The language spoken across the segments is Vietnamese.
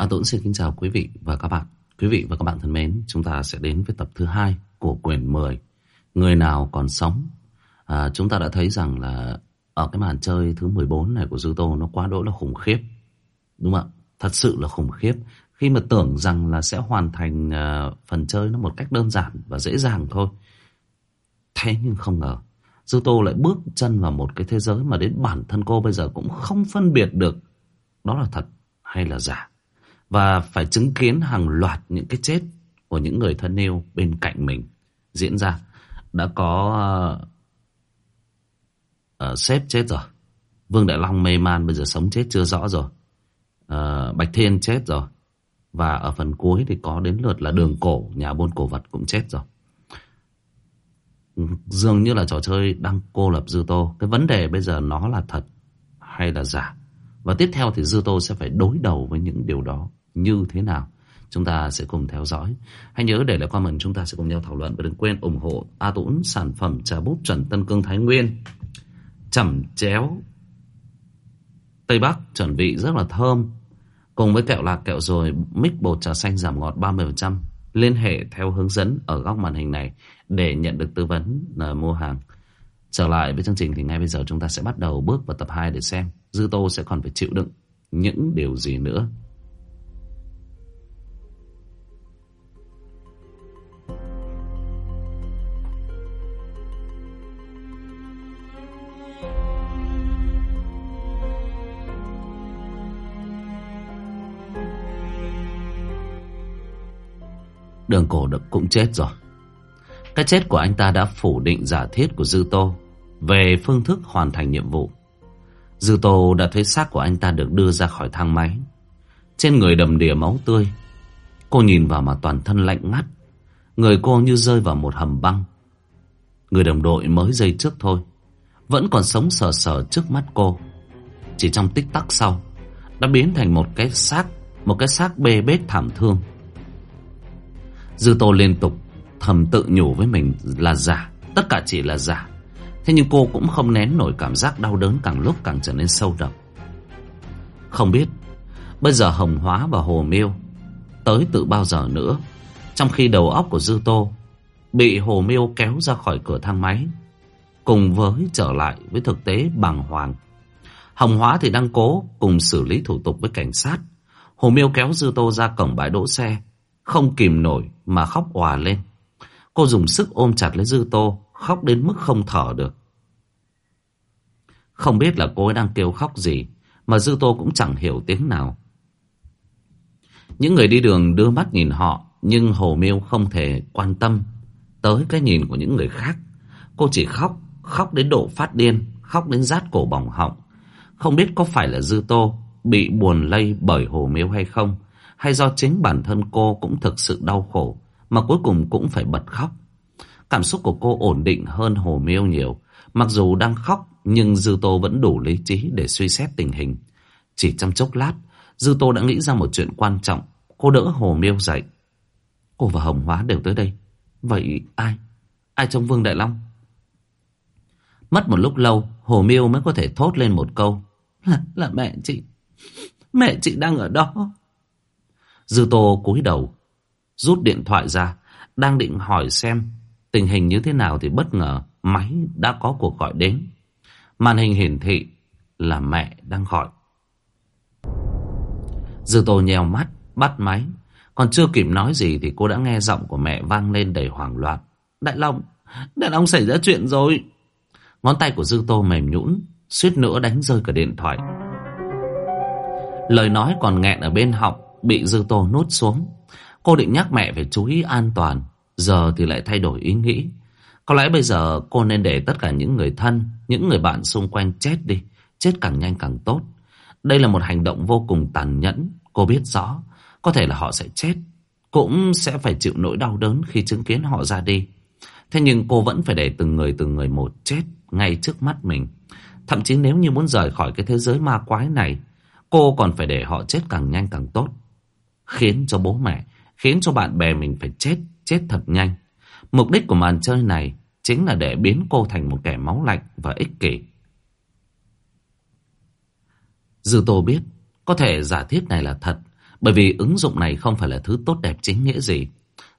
A Tuấn xin kính chào quý vị và các bạn. Quý vị và các bạn thân mến, chúng ta sẽ đến với tập thứ hai của quyển 10. Người nào còn sống? À, chúng ta đã thấy rằng là ở cái màn chơi thứ 14 này của Dư Tô nó quá đỗi là khủng khiếp. Đúng không ạ? Thật sự là khủng khiếp. Khi mà tưởng rằng là sẽ hoàn thành uh, phần chơi nó một cách đơn giản và dễ dàng thôi. Thế nhưng không ngờ. Dư Tô lại bước chân vào một cái thế giới mà đến bản thân cô bây giờ cũng không phân biệt được đó là thật hay là giả. Và phải chứng kiến hàng loạt những cái chết của những người thân yêu bên cạnh mình diễn ra. Đã có uh, sếp chết rồi. Vương Đại Long mê man bây giờ sống chết chưa rõ rồi. Uh, Bạch Thiên chết rồi. Và ở phần cuối thì có đến lượt là đường cổ, nhà buôn cổ vật cũng chết rồi. Dường như là trò chơi đang cô lập Dư Tô. Cái vấn đề bây giờ nó là thật hay là giả. Và tiếp theo thì Dư Tô sẽ phải đối đầu với những điều đó như thế nào. Chúng ta sẽ cùng theo dõi. Hãy nhớ để lại comment, chúng ta sẽ cùng nhau thảo luận. Và đừng quên ủng hộ A Tũng sản phẩm trà búp chuẩn Tân Cương Thái Nguyên. Chẩm chéo Tây Bắc, chuẩn vị rất là thơm. Cùng với kẹo lạc, kẹo rồi mix bột trà xanh giảm ngọt 30%. Liên hệ theo hướng dẫn ở góc màn hình này để nhận được tư vấn là mua hàng. Trở lại với chương trình thì ngay bây giờ chúng ta sẽ bắt đầu bước vào tập 2 để xem Dư Tô sẽ còn phải chịu đựng những điều gì nữa. Đường cổ được cũng chết rồi. Cái chết của anh ta đã phủ định giả thiết của Dư Tô về phương thức hoàn thành nhiệm vụ. Dư Tô đã thấy xác của anh ta được đưa ra khỏi thang máy. Trên người đầm đìa máu tươi. Cô nhìn vào mà toàn thân lạnh ngắt. Người cô như rơi vào một hầm băng. Người đồng đội mới giây trước thôi. Vẫn còn sống sờ sờ trước mắt cô. Chỉ trong tích tắc sau. Đã biến thành một cái xác. Một cái xác bê bết thảm thương. Dư Tô liên tục thầm tự nhủ với mình là giả. Tất cả chỉ là giả. Thế nhưng cô cũng không nén nổi cảm giác đau đớn càng lúc càng trở nên sâu đậm. Không biết, bây giờ Hồng Hóa và Hồ Miêu tới từ bao giờ nữa. Trong khi đầu óc của Dư Tô bị Hồ Miêu kéo ra khỏi cửa thang máy. Cùng với trở lại với thực tế bàng hoàng. Hồng Hóa thì đang cố cùng xử lý thủ tục với cảnh sát. Hồ Miêu kéo Dư Tô ra cổng bãi đỗ xe. Không kìm nổi mà khóc òa lên. Cô dùng sức ôm chặt lấy Dư Tô, khóc đến mức không thở được. Không biết là cô ấy đang kêu khóc gì, mà Dư Tô cũng chẳng hiểu tiếng nào. Những người đi đường đưa mắt nhìn họ, nhưng Hồ Miêu không thể quan tâm tới cái nhìn của những người khác. Cô chỉ khóc, khóc đến độ phát điên, khóc đến rát cổ bỏng họng. Không biết có phải là Dư Tô bị buồn lây bởi Hồ Miêu hay không, hay do chính bản thân cô cũng thực sự đau khổ, mà cuối cùng cũng phải bật khóc. Cảm xúc của cô ổn định hơn Hồ Miêu nhiều. Mặc dù đang khóc, nhưng Dư Tô vẫn đủ lý trí để suy xét tình hình. Chỉ trong chốc lát, Dư Tô đã nghĩ ra một chuyện quan trọng. Cô đỡ Hồ Miêu dậy. Cô và Hồng Hóa đều tới đây. Vậy ai? Ai trong Vương Đại Long? Mất một lúc lâu, Hồ Miêu mới có thể thốt lên một câu. Là, là mẹ chị. Mẹ chị đang ở đó. Dư Tô cúi đầu, rút điện thoại ra, đang định hỏi xem tình hình như thế nào thì bất ngờ máy đã có cuộc gọi đến. Màn hình hiển thị là mẹ đang gọi. Dư Tô nheo mắt, bắt máy. Còn chưa kịp nói gì thì cô đã nghe giọng của mẹ vang lên đầy hoảng loạn. Đại Long, Đại Long xảy ra chuyện rồi. Ngón tay của Dư Tô mềm nhũn, suýt nữa đánh rơi cả điện thoại. Lời nói còn nghẹn ở bên họng, bị Dư Tô nốt xuống. Cô định nhắc mẹ phải chú ý an toàn, giờ thì lại thay đổi ý nghĩ. Có lẽ bây giờ cô nên để tất cả những người thân, những người bạn xung quanh chết đi, chết càng nhanh càng tốt. Đây là một hành động vô cùng tàn nhẫn, cô biết rõ. Có thể là họ sẽ chết, cũng sẽ phải chịu nỗi đau đớn khi chứng kiến họ ra đi. Thế nhưng cô vẫn phải để từng người từng người một chết ngay trước mắt mình. Thậm chí nếu như muốn rời khỏi cái thế giới ma quái này, cô còn phải để họ chết càng nhanh càng tốt. Khiến cho bố mẹ, khiến cho bạn bè mình phải chết, chết thật nhanh. Mục đích của màn chơi này chính là để biến cô thành một kẻ máu lạnh và ích kỷ. Dư Tô biết, có thể giả thiết này là thật, Bởi vì ứng dụng này không phải là thứ tốt đẹp chính nghĩa gì.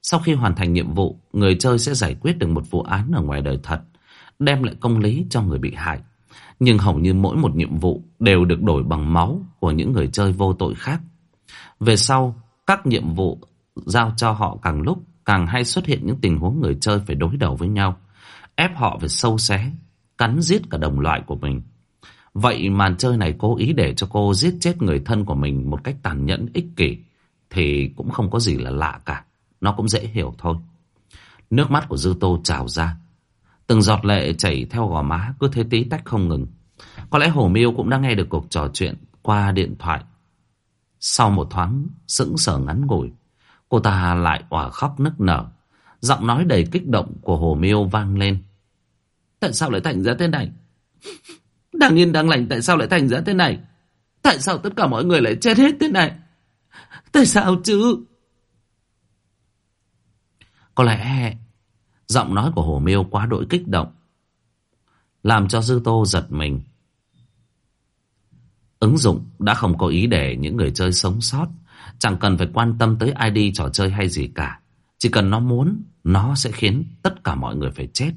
Sau khi hoàn thành nhiệm vụ, người chơi sẽ giải quyết được một vụ án ở ngoài đời thật, đem lại công lý cho người bị hại. Nhưng hầu như mỗi một nhiệm vụ đều được đổi bằng máu của những người chơi vô tội khác. Về sau, các nhiệm vụ giao cho họ càng lúc càng hay xuất hiện những tình huống người chơi phải đối đầu với nhau, ép họ phải sâu xé, cắn giết cả đồng loại của mình. Vậy màn chơi này cố ý để cho cô giết chết người thân của mình một cách tàn nhẫn ích kỷ thì cũng không có gì là lạ cả. Nó cũng dễ hiểu thôi. Nước mắt của Dư Tô trào ra. Từng giọt lệ chảy theo gò má cứ thế tí tách không ngừng. Có lẽ Hồ Miêu cũng đã nghe được cuộc trò chuyện qua điện thoại. Sau một thoáng sững sờ ngắn ngủi, cô ta lại òa khóc nức nở. Giọng nói đầy kích động của Hồ Miêu vang lên. Tại sao lại thành ra thế này? Đang yên đang lành tại sao lại thành ra thế này? Tại sao tất cả mọi người lại chết hết thế này? Tại sao chứ? Có lẽ giọng nói của Hồ Miêu quá đỗi kích động. Làm cho Dư Tô giật mình. Ứng dụng đã không có ý để những người chơi sống sót. Chẳng cần phải quan tâm tới ID trò chơi hay gì cả. Chỉ cần nó muốn, nó sẽ khiến tất cả mọi người phải chết.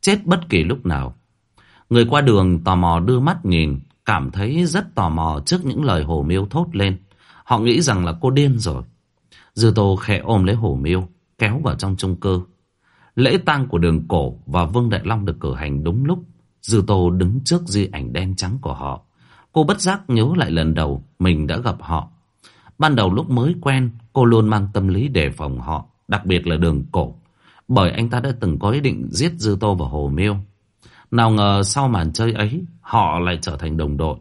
Chết bất kỳ lúc nào. Người qua đường tò mò đưa mắt nhìn, cảm thấy rất tò mò trước những lời Hồ Miêu thốt lên. Họ nghĩ rằng là cô điên rồi. Dư Tô khẽ ôm lấy Hồ Miêu, kéo vào trong trung cư. Lễ tang của đường cổ và Vương Đại Long được cử hành đúng lúc. Dư Tô đứng trước di ảnh đen trắng của họ. Cô bất giác nhớ lại lần đầu mình đã gặp họ. Ban đầu lúc mới quen, cô luôn mang tâm lý đề phòng họ, đặc biệt là đường cổ. Bởi anh ta đã từng có ý định giết Dư Tô và Hồ Miêu. Nào ngờ sau màn chơi ấy, họ lại trở thành đồng đội.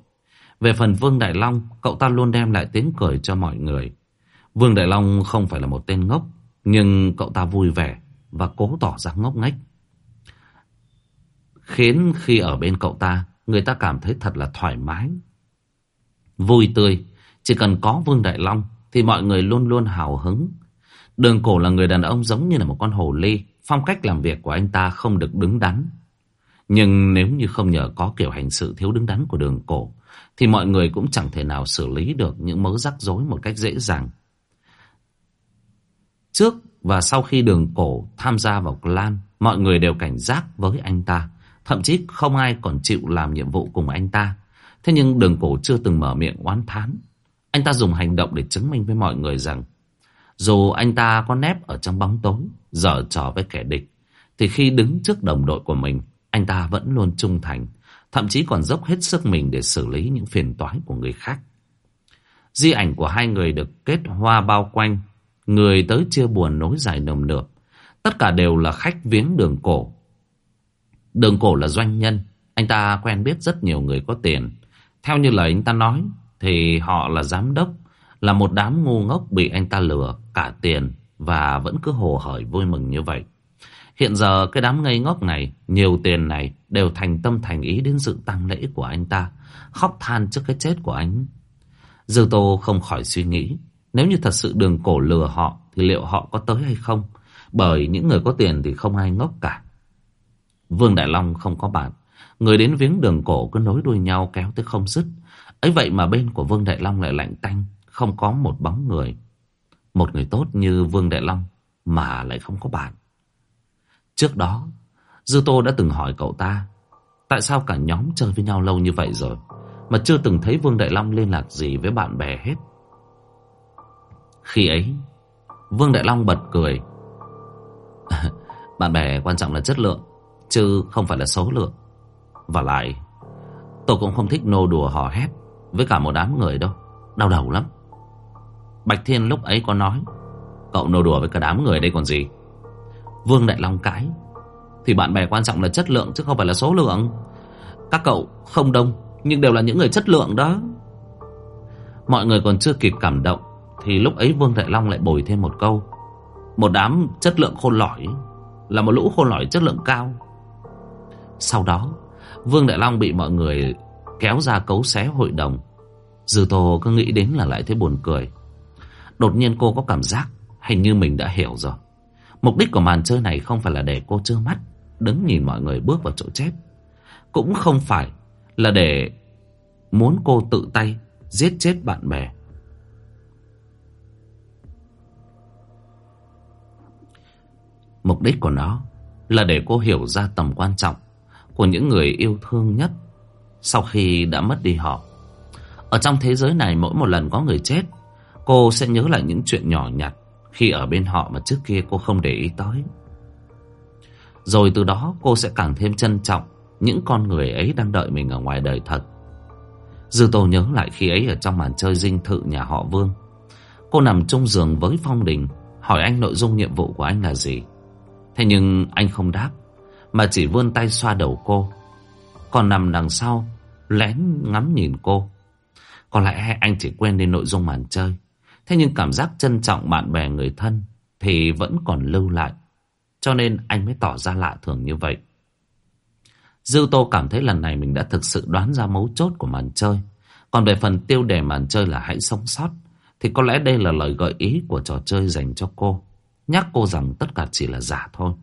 Về phần Vương Đại Long, cậu ta luôn đem lại tiếng cười cho mọi người. Vương Đại Long không phải là một tên ngốc, nhưng cậu ta vui vẻ và cố tỏ ra ngốc nghếch. Khiến khi ở bên cậu ta, người ta cảm thấy thật là thoải mái. Vui tươi, chỉ cần có Vương Đại Long thì mọi người luôn luôn hào hứng. Đường cổ là người đàn ông giống như là một con hồ ly, phong cách làm việc của anh ta không được đứng đắn. Nhưng nếu như không nhờ có kiểu hành sự thiếu đứng đắn của đường cổ, thì mọi người cũng chẳng thể nào xử lý được những mớ rắc rối một cách dễ dàng. Trước và sau khi đường cổ tham gia vào clan, mọi người đều cảnh giác với anh ta. Thậm chí không ai còn chịu làm nhiệm vụ cùng anh ta. Thế nhưng đường cổ chưa từng mở miệng oán thán. Anh ta dùng hành động để chứng minh với mọi người rằng dù anh ta có nép ở trong bóng tối, dở trò với kẻ địch, thì khi đứng trước đồng đội của mình, anh ta vẫn luôn trung thành, thậm chí còn dốc hết sức mình để xử lý những phiền toái của người khác. Di ảnh của hai người được kết hoa bao quanh, người tới chia buồn nối dài nồng nượp. Tất cả đều là khách viếng đường cổ. Đường cổ là doanh nhân, anh ta quen biết rất nhiều người có tiền. Theo như lời anh ta nói, thì họ là giám đốc, là một đám ngu ngốc bị anh ta lừa cả tiền và vẫn cứ hồ hởi vui mừng như vậy. Hiện giờ cái đám ngây ngốc này, nhiều tiền này đều thành tâm thành ý đến dự tăng lễ của anh ta, khóc than trước cái chết của anh. Dư Tô không khỏi suy nghĩ, nếu như thật sự đường cổ lừa họ thì liệu họ có tới hay không? Bởi những người có tiền thì không ai ngốc cả. Vương Đại Long không có bạn, người đến viếng đường cổ cứ nối đuôi nhau kéo tới không dứt. ấy vậy mà bên của Vương Đại Long lại lạnh tanh, không có một bóng người. Một người tốt như Vương Đại Long mà lại không có bạn. Trước đó, Dư Tô đã từng hỏi cậu ta Tại sao cả nhóm chơi với nhau lâu như vậy rồi Mà chưa từng thấy Vương Đại Long liên lạc gì với bạn bè hết Khi ấy Vương Đại Long bật cười. Bạn bè quan trọng là chất lượng Chứ không phải là số lượng. Và lại, Tôi cũng không thích nô đùa hò hét Với cả một đám người đâu. Đau đầu lắm. Bạch Thiên lúc ấy có nói, Cậu nô đùa với cả đám người đây còn gì? Vương Đại Long cãi, Thì bạn bè quan trọng là chất lượng chứ không phải là số lượng. Các cậu không đông, Nhưng đều là những người chất lượng đó. Mọi người còn chưa kịp cảm động, Thì lúc ấy Vương Đại Long lại bồi thêm một câu, Một đám chất lượng khôn lỏi Là một lũ khôn lỏi chất lượng cao. Sau đó, Vương Đại Long bị mọi người kéo ra cấu xé hội đồng. Dư Tô cứ nghĩ đến là lại thấy buồn cười. Đột nhiên cô có cảm giác Hình như mình đã hiểu rồi. Mục đích của màn chơi này không phải là để cô trơ mắt, Đứng nhìn mọi người bước vào chỗ chết. Cũng không phải là để Muốn cô tự tay Giết chết bạn bè. Mục đích của nó Là để cô hiểu ra tầm quan trọng của những người yêu thương nhất sau khi đã mất đi họ. Ở trong thế giới này mỗi một lần có người chết, cô sẽ nhớ lại những chuyện nhỏ nhặt khi ở bên họ mà trước kia cô không để ý tới. Rồi từ đó cô sẽ càng thêm trân trọng những con người ấy đang đợi mình ở ngoài đời thật. Dư Tô nhớ lại khi ấy ở trong màn chơi dinh thự nhà họ Vương. Cô nằm chung giường với Phong Đình, hỏi anh nội dung nhiệm vụ của anh là gì. Thế nhưng anh không đáp, mà chỉ vươn tay xoa đầu cô. Còn nằm đằng sau, lén ngắm nhìn cô. Có lẽ anh chỉ quên đi nội dung màn chơi. Thế nhưng cảm giác trân trọng bạn bè người thân thì vẫn còn lưu lại. Cho nên anh mới tỏ ra lạ thường như vậy. Dư Tô cảm thấy lần này mình đã thực sự đoán ra mấu chốt của màn chơi. Còn về phần tiêu đề màn chơi là hãy sống sót, thì có lẽ đây là lời gợi ý của trò chơi dành cho cô. Nhắc cô rằng tất cả chỉ là giả thôi.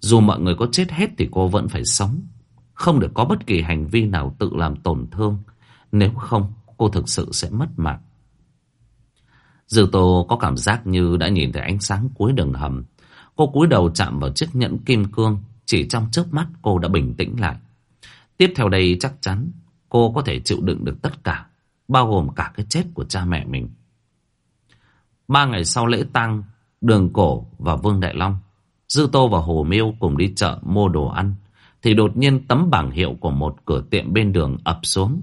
Dù mọi người có chết hết thì cô vẫn phải sống. Không được có bất kỳ hành vi nào tự làm tổn thương. Nếu không, cô thực sự sẽ mất mạng. Dư Tô có cảm giác như đã nhìn thấy ánh sáng cuối đường hầm. Cô cúi đầu chạm vào chiếc nhẫn kim cương chỉ trong chớp mắt cô đã bình tĩnh lại. Tiếp theo đây chắc chắn cô có thể chịu đựng được tất cả, bao gồm cả cái chết của cha mẹ mình. Ba ngày sau lễ tang, Đường Cổ và Vương Đại Long, Dư Tô và Hồ Miêu cùng đi chợ mua đồ ăn, thì đột nhiên tấm bảng hiệu của một cửa tiệm bên đường ập xuống.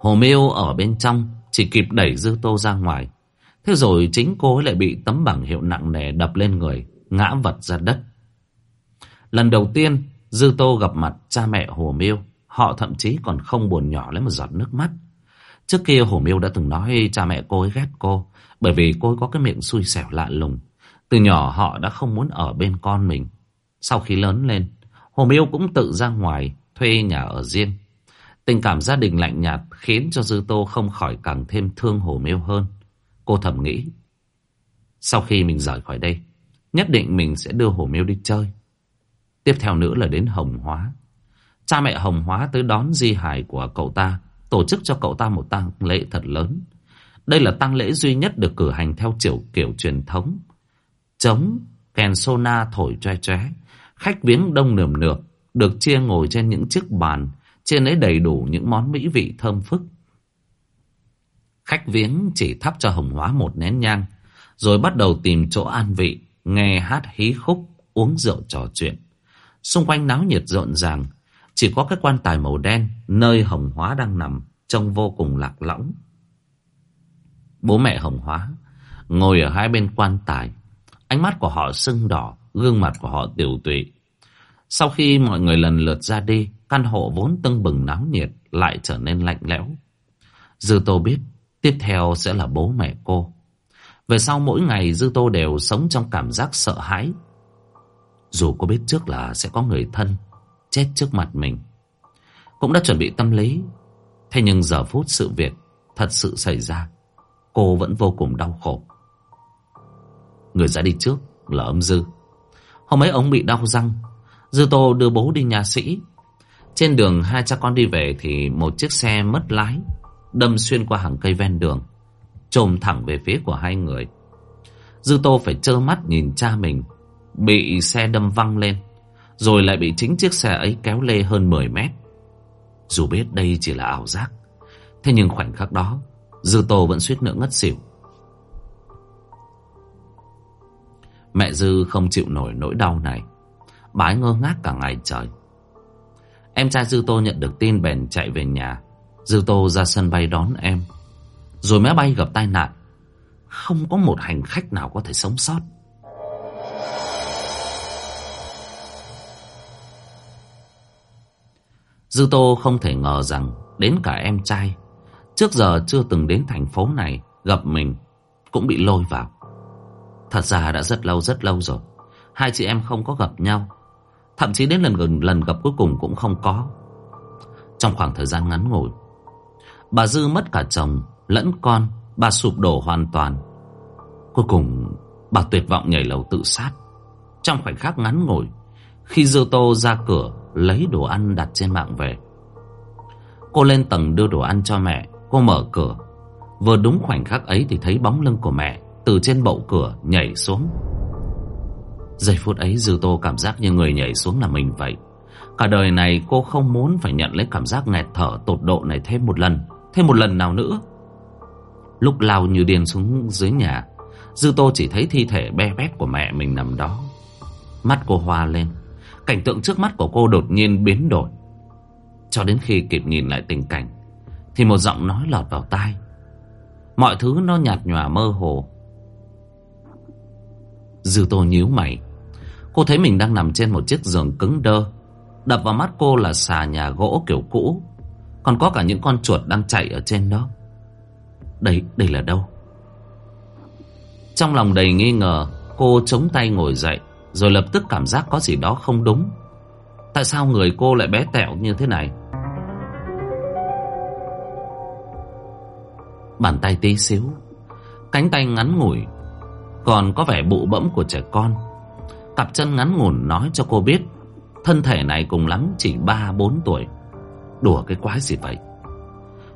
Hồ Miêu ở bên trong chỉ kịp đẩy Dư Tô ra ngoài, Thế rồi chính cô ấy lại bị tấm bảng hiệu nặng nề đập lên người, ngã vật ra đất. Lần đầu tiên, Dư Tô gặp mặt cha mẹ Hồ Miêu, họ thậm chí còn không buồn nhỏ lấy một giọt nước mắt. Trước kia Hồ Miêu đã từng nói cha mẹ cô ấy ghét cô, bởi vì cô có cái miệng xui xẻo lạ lùng. Từ nhỏ họ đã không muốn ở bên con mình. Sau khi lớn lên, Hồ Miêu cũng tự ra ngoài thuê nhà ở riêng. Tình cảm gia đình lạnh nhạt khiến cho Dư Tô không khỏi càng thêm thương Hồ Miêu hơn. Cô thầm nghĩ. Sau khi mình rời khỏi đây, nhất định mình sẽ đưa Hồ Miêu đi chơi. Tiếp theo nữa là đến Hồng Hóa. Cha mẹ Hồng Hóa tới đón di hài của cậu ta, tổ chức cho cậu ta một tang lễ thật lớn. Đây là tang lễ duy nhất được cử hành theo kiểu kiểu truyền thống. Trống, kèn sona thổi choe choe, khách viếng đông nườm nượp, được chia ngồi trên những chiếc bàn, trên ấy đầy đủ những món mỹ vị thơm phức. Khách viếng chỉ thắp cho Hồng Hóa một nén nhang, rồi bắt đầu tìm chỗ an vị, nghe hát hí khúc, uống rượu trò chuyện. Xung quanh náo nhiệt rộn ràng, chỉ có cái quan tài màu đen nơi Hồng Hóa đang nằm, trông vô cùng lạc lõng. Bố mẹ Hồng Hóa ngồi ở hai bên quan tài, ánh mắt của họ sưng đỏ, gương mặt của họ tiểu tụy. Sau khi mọi người lần lượt ra đi, căn hộ vốn tưng bừng náo nhiệt lại trở nên lạnh lẽo. Dư Tô biết Tiếp theo sẽ là bố mẹ cô. Về sau mỗi ngày Dư Tô đều sống trong cảm giác sợ hãi. Dù cô biết trước là sẽ có người thân chết trước mặt mình. Cũng đã chuẩn bị tâm lý. Thế nhưng giờ phút sự việc thật sự xảy ra. Cô vẫn vô cùng đau khổ. Người ra đi trước là ông Dư. Hôm ấy ông bị đau răng. Dư Tô đưa bố đi nhà sĩ. Trên đường hai cha con đi về thì một chiếc xe mất lái đâm xuyên qua hàng cây ven đường, trồm thẳng về phía của hai người. Dư Tô phải trơ mắt nhìn cha mình bị xe đâm văng lên, rồi lại bị chính chiếc xe ấy kéo lê hơn 10 mét. Dù biết đây chỉ là ảo giác, thế nhưng khoảnh khắc đó, Dư Tô vẫn suýt nữa ngất xỉu. Mẹ Dư không chịu nổi nỗi đau này, bái ngơ ngác cả ngày trời. Em trai Dư Tô nhận được tin bèn chạy về nhà, Dư Tô ra sân bay đón em. Rồi máy bay gặp tai nạn. Không có một hành khách nào có thể sống sót. Dư Tô không thể ngờ rằng Đến cả em trai Trước giờ chưa từng đến thành phố này, Gặp mình Cũng bị lôi vào. Thật ra đã rất lâu rất lâu rồi. Hai chị em không có gặp nhau. Thậm chí đến lần gần, lần gặp cuối cùng cũng không có. Trong khoảng thời gian ngắn ngủi, Bà Dư mất cả chồng lẫn con, Bà sụp đổ hoàn toàn. Cuối cùng, bà tuyệt vọng nhảy lầu tự sát. Trong khoảnh khắc ngắn ngủi, Khi Dư Tô ra cửa Lấy đồ ăn đặt trên mạng về, Cô lên tầng đưa đồ ăn cho mẹ. Cô mở cửa. Vừa đúng khoảnh khắc ấy thì thấy bóng lưng của mẹ Từ trên bậu cửa nhảy xuống. Giây phút ấy Dư Tô cảm giác như người nhảy xuống là mình vậy. Cả đời này cô không muốn phải nhận lấy cảm giác nghẹt thở tột độ này thêm một lần, Thêm một lần nào nữa. Lúc lao như điên xuống dưới nhà, Dư Tô chỉ thấy thi thể be bét của mẹ mình nằm đó. Mắt cô hoa lên, Cảnh tượng trước mắt của cô đột nhiên biến đổi. Cho đến khi kịp nhìn lại tình cảnh thì một giọng nói lọt vào tai. Mọi thứ nó nhạt nhòa mơ hồ. Dư Tô nhíu mày. Cô thấy mình đang nằm trên một chiếc giường cứng đơ. Đập vào mắt cô là xà nhà gỗ kiểu cũ. Còn có cả những con chuột đang chạy ở trên đó. Đây, đây là đâu? Trong lòng đầy nghi ngờ Cô chống tay ngồi dậy Rồi lập tức cảm giác có gì đó không đúng. Tại sao người cô lại bé tẹo như thế này? Bàn tay tí xíu. Cánh tay ngắn ngủi, Còn có vẻ bụ bẫm của trẻ con. Cặp chân ngắn ngủn nói cho cô biết, Thân thể này cùng lắm chỉ 3-4 tuổi. Đùa cái quái gì vậy?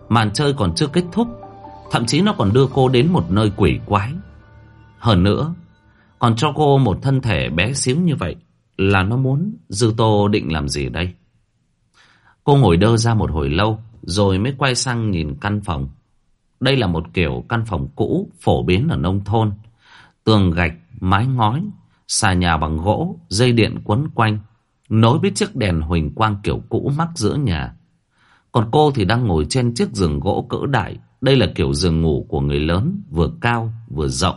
Màn chơi còn chưa kết thúc, Thậm chí nó còn đưa cô đến một nơi quỷ quái. Hơn nữa, Còn cho cô một thân thể bé xíu như vậy Là nó muốn Dư Tô định làm gì đây? Cô ngồi đơ ra một hồi lâu, Rồi mới quay sang nhìn căn phòng. Đây là một kiểu căn phòng cũ Phổ biến ở nông thôn. Tường gạch, mái ngói Xà nhà bằng gỗ, dây điện quấn quanh Nối với chiếc đèn huỳnh quang kiểu cũ mắc giữa nhà. Còn cô thì đang ngồi trên chiếc giường gỗ cỡ đại. Đây là kiểu giường ngủ của người lớn Vừa cao vừa rộng.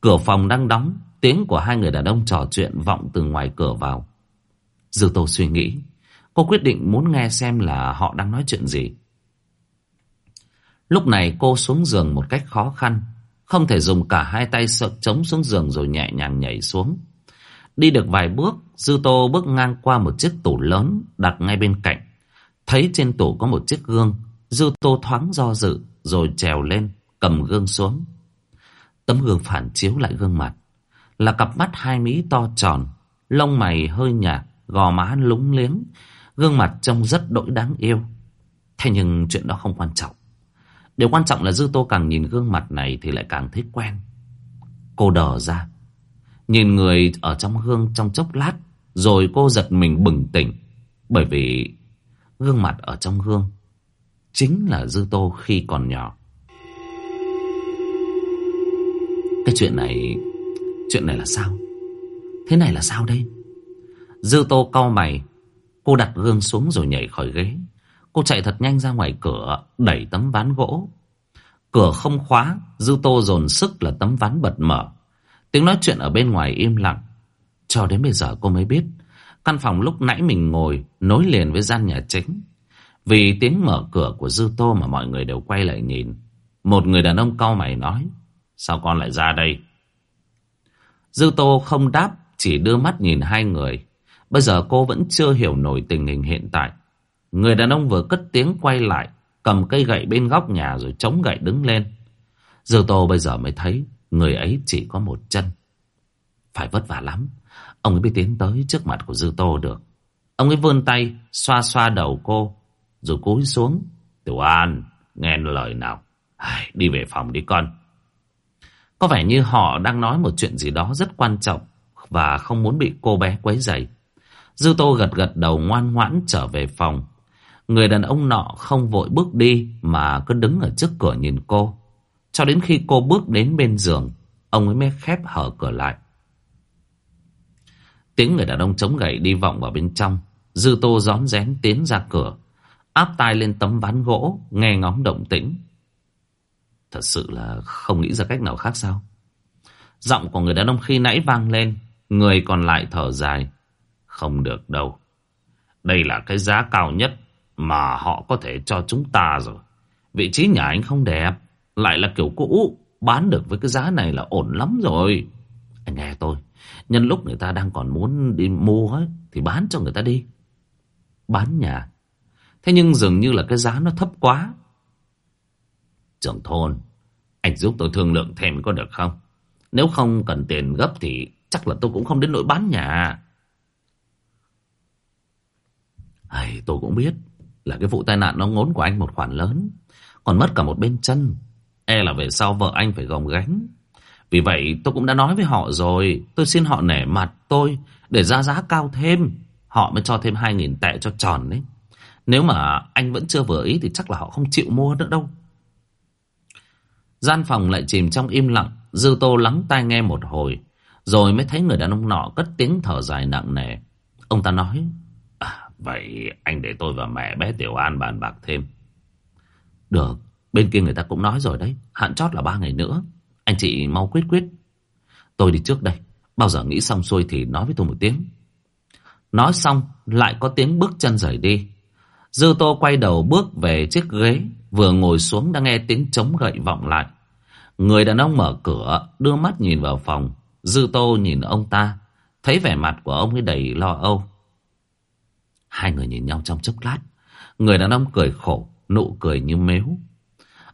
Cửa phòng đang đóng Tiếng của hai người đàn ông trò chuyện vọng từ ngoài cửa vào. Dư tô suy nghĩ Cô quyết định muốn nghe xem là họ đang nói chuyện gì. Lúc này cô xuống giường một cách khó khăn Không thể dùng cả hai tay sợ chống xuống giường rồi nhẹ nhàng nhảy xuống Đi được vài bước Dư Tô bước ngang qua một chiếc tủ lớn đặt ngay bên cạnh. Thấy trên tủ có một chiếc gương, Dư Tô thoáng do dự rồi trèo lên, cầm gương xuống. Tấm gương phản chiếu lại gương mặt. Là cặp mắt hai mí to tròn, lông mày hơi nhạt, gò má lúng liếng. Gương mặt trông rất đỗi đáng yêu. Thế nhưng chuyện đó không quan trọng. Điều quan trọng là Dư Tô càng nhìn gương mặt này thì lại càng thấy quen. Cô đờ ra. Nhìn người ở trong gương trong chốc lát, rồi cô giật mình bừng tỉnh Bởi vì gương mặt ở trong gương Chính là Dư Tô khi còn nhỏ Cái chuyện này Chuyện này là sao Thế này là sao đây Dư Tô cau mày, Cô đặt gương xuống rồi nhảy khỏi ghế Cô chạy thật nhanh ra ngoài cửa, Đẩy tấm ván gỗ. Cửa không khóa, Dư Tô dồn sức là tấm ván bật mở. Tiếng nói chuyện ở bên ngoài im lặng. Cho đến bây giờ cô mới biết, Căn phòng lúc nãy mình ngồi Nối liền với gian nhà chính. Vì tiếng mở cửa của Dư Tô Mà mọi người đều quay lại nhìn. Một người đàn ông cau mày nói, Sao con lại ra đây? Dư Tô không đáp, Chỉ đưa mắt nhìn hai người. Bây giờ cô vẫn chưa hiểu nổi tình hình hiện tại. Người đàn ông vừa cất tiếng quay lại Cầm cây gậy bên góc nhà Rồi chống gậy đứng lên Dư Tô bây giờ mới thấy Người ấy chỉ có một chân Phải vất vả lắm Ông ấy mới tiến tới trước mặt của Dư Tô được. Ông ấy vươn tay, xoa xoa đầu cô, rồi cúi xuống. Tiểu An, nghe lời nào. Ai, đi về phòng đi con. Có vẻ như họ đang nói một chuyện gì đó rất quan trọng và không muốn bị cô bé quấy rầy. Dư Tô gật gật đầu ngoan ngoãn trở về phòng. Người đàn ông nọ không vội bước đi mà cứ đứng ở trước cửa nhìn cô. Cho đến khi cô bước đến bên giường, ông ấy mới khép hở cửa lại. Tiếng người đàn ông chống gậy đi vọng vào bên trong. Dư tô gión rén tiến ra cửa. Áp tai lên tấm ván gỗ, nghe ngóng động tĩnh. Thật sự là không nghĩ ra cách nào khác sao. Giọng của người đàn ông khi nãy vang lên. Người còn lại thở dài. Không được đâu. Đây là cái giá cao nhất mà họ có thể cho chúng ta rồi. Vị trí nhà anh không đẹp. Lại là kiểu cũ. Bán được với cái giá này là ổn lắm rồi. Anh nghe tôi. Nhân lúc người ta đang còn muốn đi mua ấy, Thì bán cho người ta đi Bán nhà Thế nhưng dường như là cái giá nó thấp quá Trưởng thôn Anh giúp tôi thương lượng thêm có được không Nếu không cần tiền gấp Thì chắc là tôi cũng không đến nỗi bán nhà Ai, Tôi cũng biết là cái vụ tai nạn nó ngốn của anh một khoản lớn, Còn mất cả một bên chân E là về sau vợ anh phải gồng gánh Vì vậy tôi cũng đã nói với họ rồi. Tôi xin họ nể mặt tôi để ra giá cao thêm. Họ mới cho thêm 2.000 tệ cho tròn đấy. Nếu mà anh vẫn chưa vừa ý thì chắc là họ không chịu mua nữa đâu. Gian phòng lại chìm trong im lặng. Dư tô lắng tai nghe một hồi. Rồi mới thấy người đàn ông nọ cất tiếng thở dài nặng nề. Ông ta nói. Vậy anh để tôi và mẹ bé Tiểu An bàn bạc thêm. Được. Bên kia người ta cũng nói rồi đấy. Hạn chót là ba ngày nữa. Anh chị mau quyết quyết. Tôi đi trước đây. Bao giờ nghĩ xong xuôi thì nói với tôi một tiếng. Nói xong, lại có tiếng bước chân rời đi. Dư tô quay đầu bước về chiếc ghế. Vừa ngồi xuống đã nghe tiếng chống gậy vọng lại. Người đàn ông mở cửa, đưa mắt nhìn vào phòng. Dư tô nhìn ông ta. Thấy vẻ mặt của ông ấy đầy lo âu. Hai người nhìn nhau trong chốc lát. Người đàn ông cười khổ, nụ cười như mếu.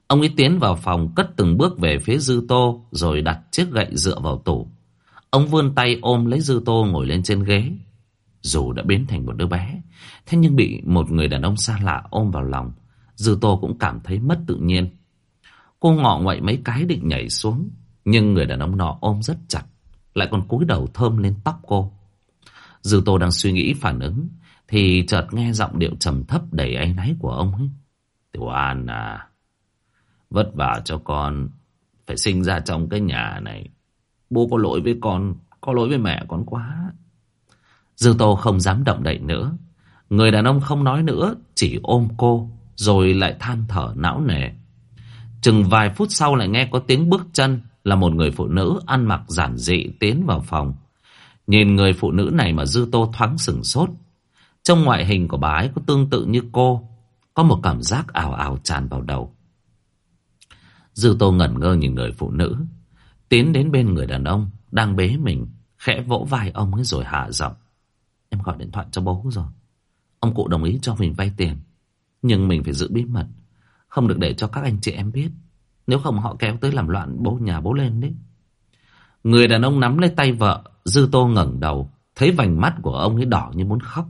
Ông ấy tiến vào phòng cất từng bước về phía Dư Tô rồi đặt chiếc gậy dựa vào tủ. Ông vươn tay ôm lấy Dư Tô ngồi lên trên ghế. Dù đã biến thành một đứa bé, thế nhưng bị một người đàn ông xa lạ ôm vào lòng, Dư Tô cũng cảm thấy mất tự nhiên. Cô ngọ ngoại mấy cái định nhảy xuống, nhưng người đàn ông nọ ôm rất chặt, lại còn cúi đầu thơm lên tóc cô. Dư Tô đang suy nghĩ phản ứng, thì chợt nghe giọng điệu trầm thấp đầy áy náy của ông ấy. Tiểu An à, vất vả cho con, phải sinh ra trong cái nhà này. Bố có lỗi với con, có lỗi với mẹ con quá. Dư Tô không dám động đậy nữa. Người đàn ông không nói nữa, chỉ ôm cô, rồi lại than thở não nề. Chừng vài phút sau lại nghe có tiếng bước chân là một người phụ nữ ăn mặc giản dị tiến vào phòng. Nhìn người phụ nữ này mà Dư Tô thoáng sừng sốt. Trong ngoại hình của bà ấy có tương tự như cô, có một cảm giác ảo ảo tràn vào đầu. Dư Tô ngẩn ngơ nhìn người phụ nữ, tiến đến bên người đàn ông đang bế mình, khẽ vỗ vai ông ấy rồi hạ giọng. Em gọi điện thoại cho bố rồi. Ông cụ đồng ý cho mình vay tiền, nhưng mình phải giữ bí mật, không được để cho các anh chị em biết. Nếu không họ kéo tới làm loạn bố nhà bố lên đấy. Người đàn ông nắm lấy tay vợ, Dư Tô ngẩng đầu, thấy vành mắt của ông ấy đỏ như muốn khóc.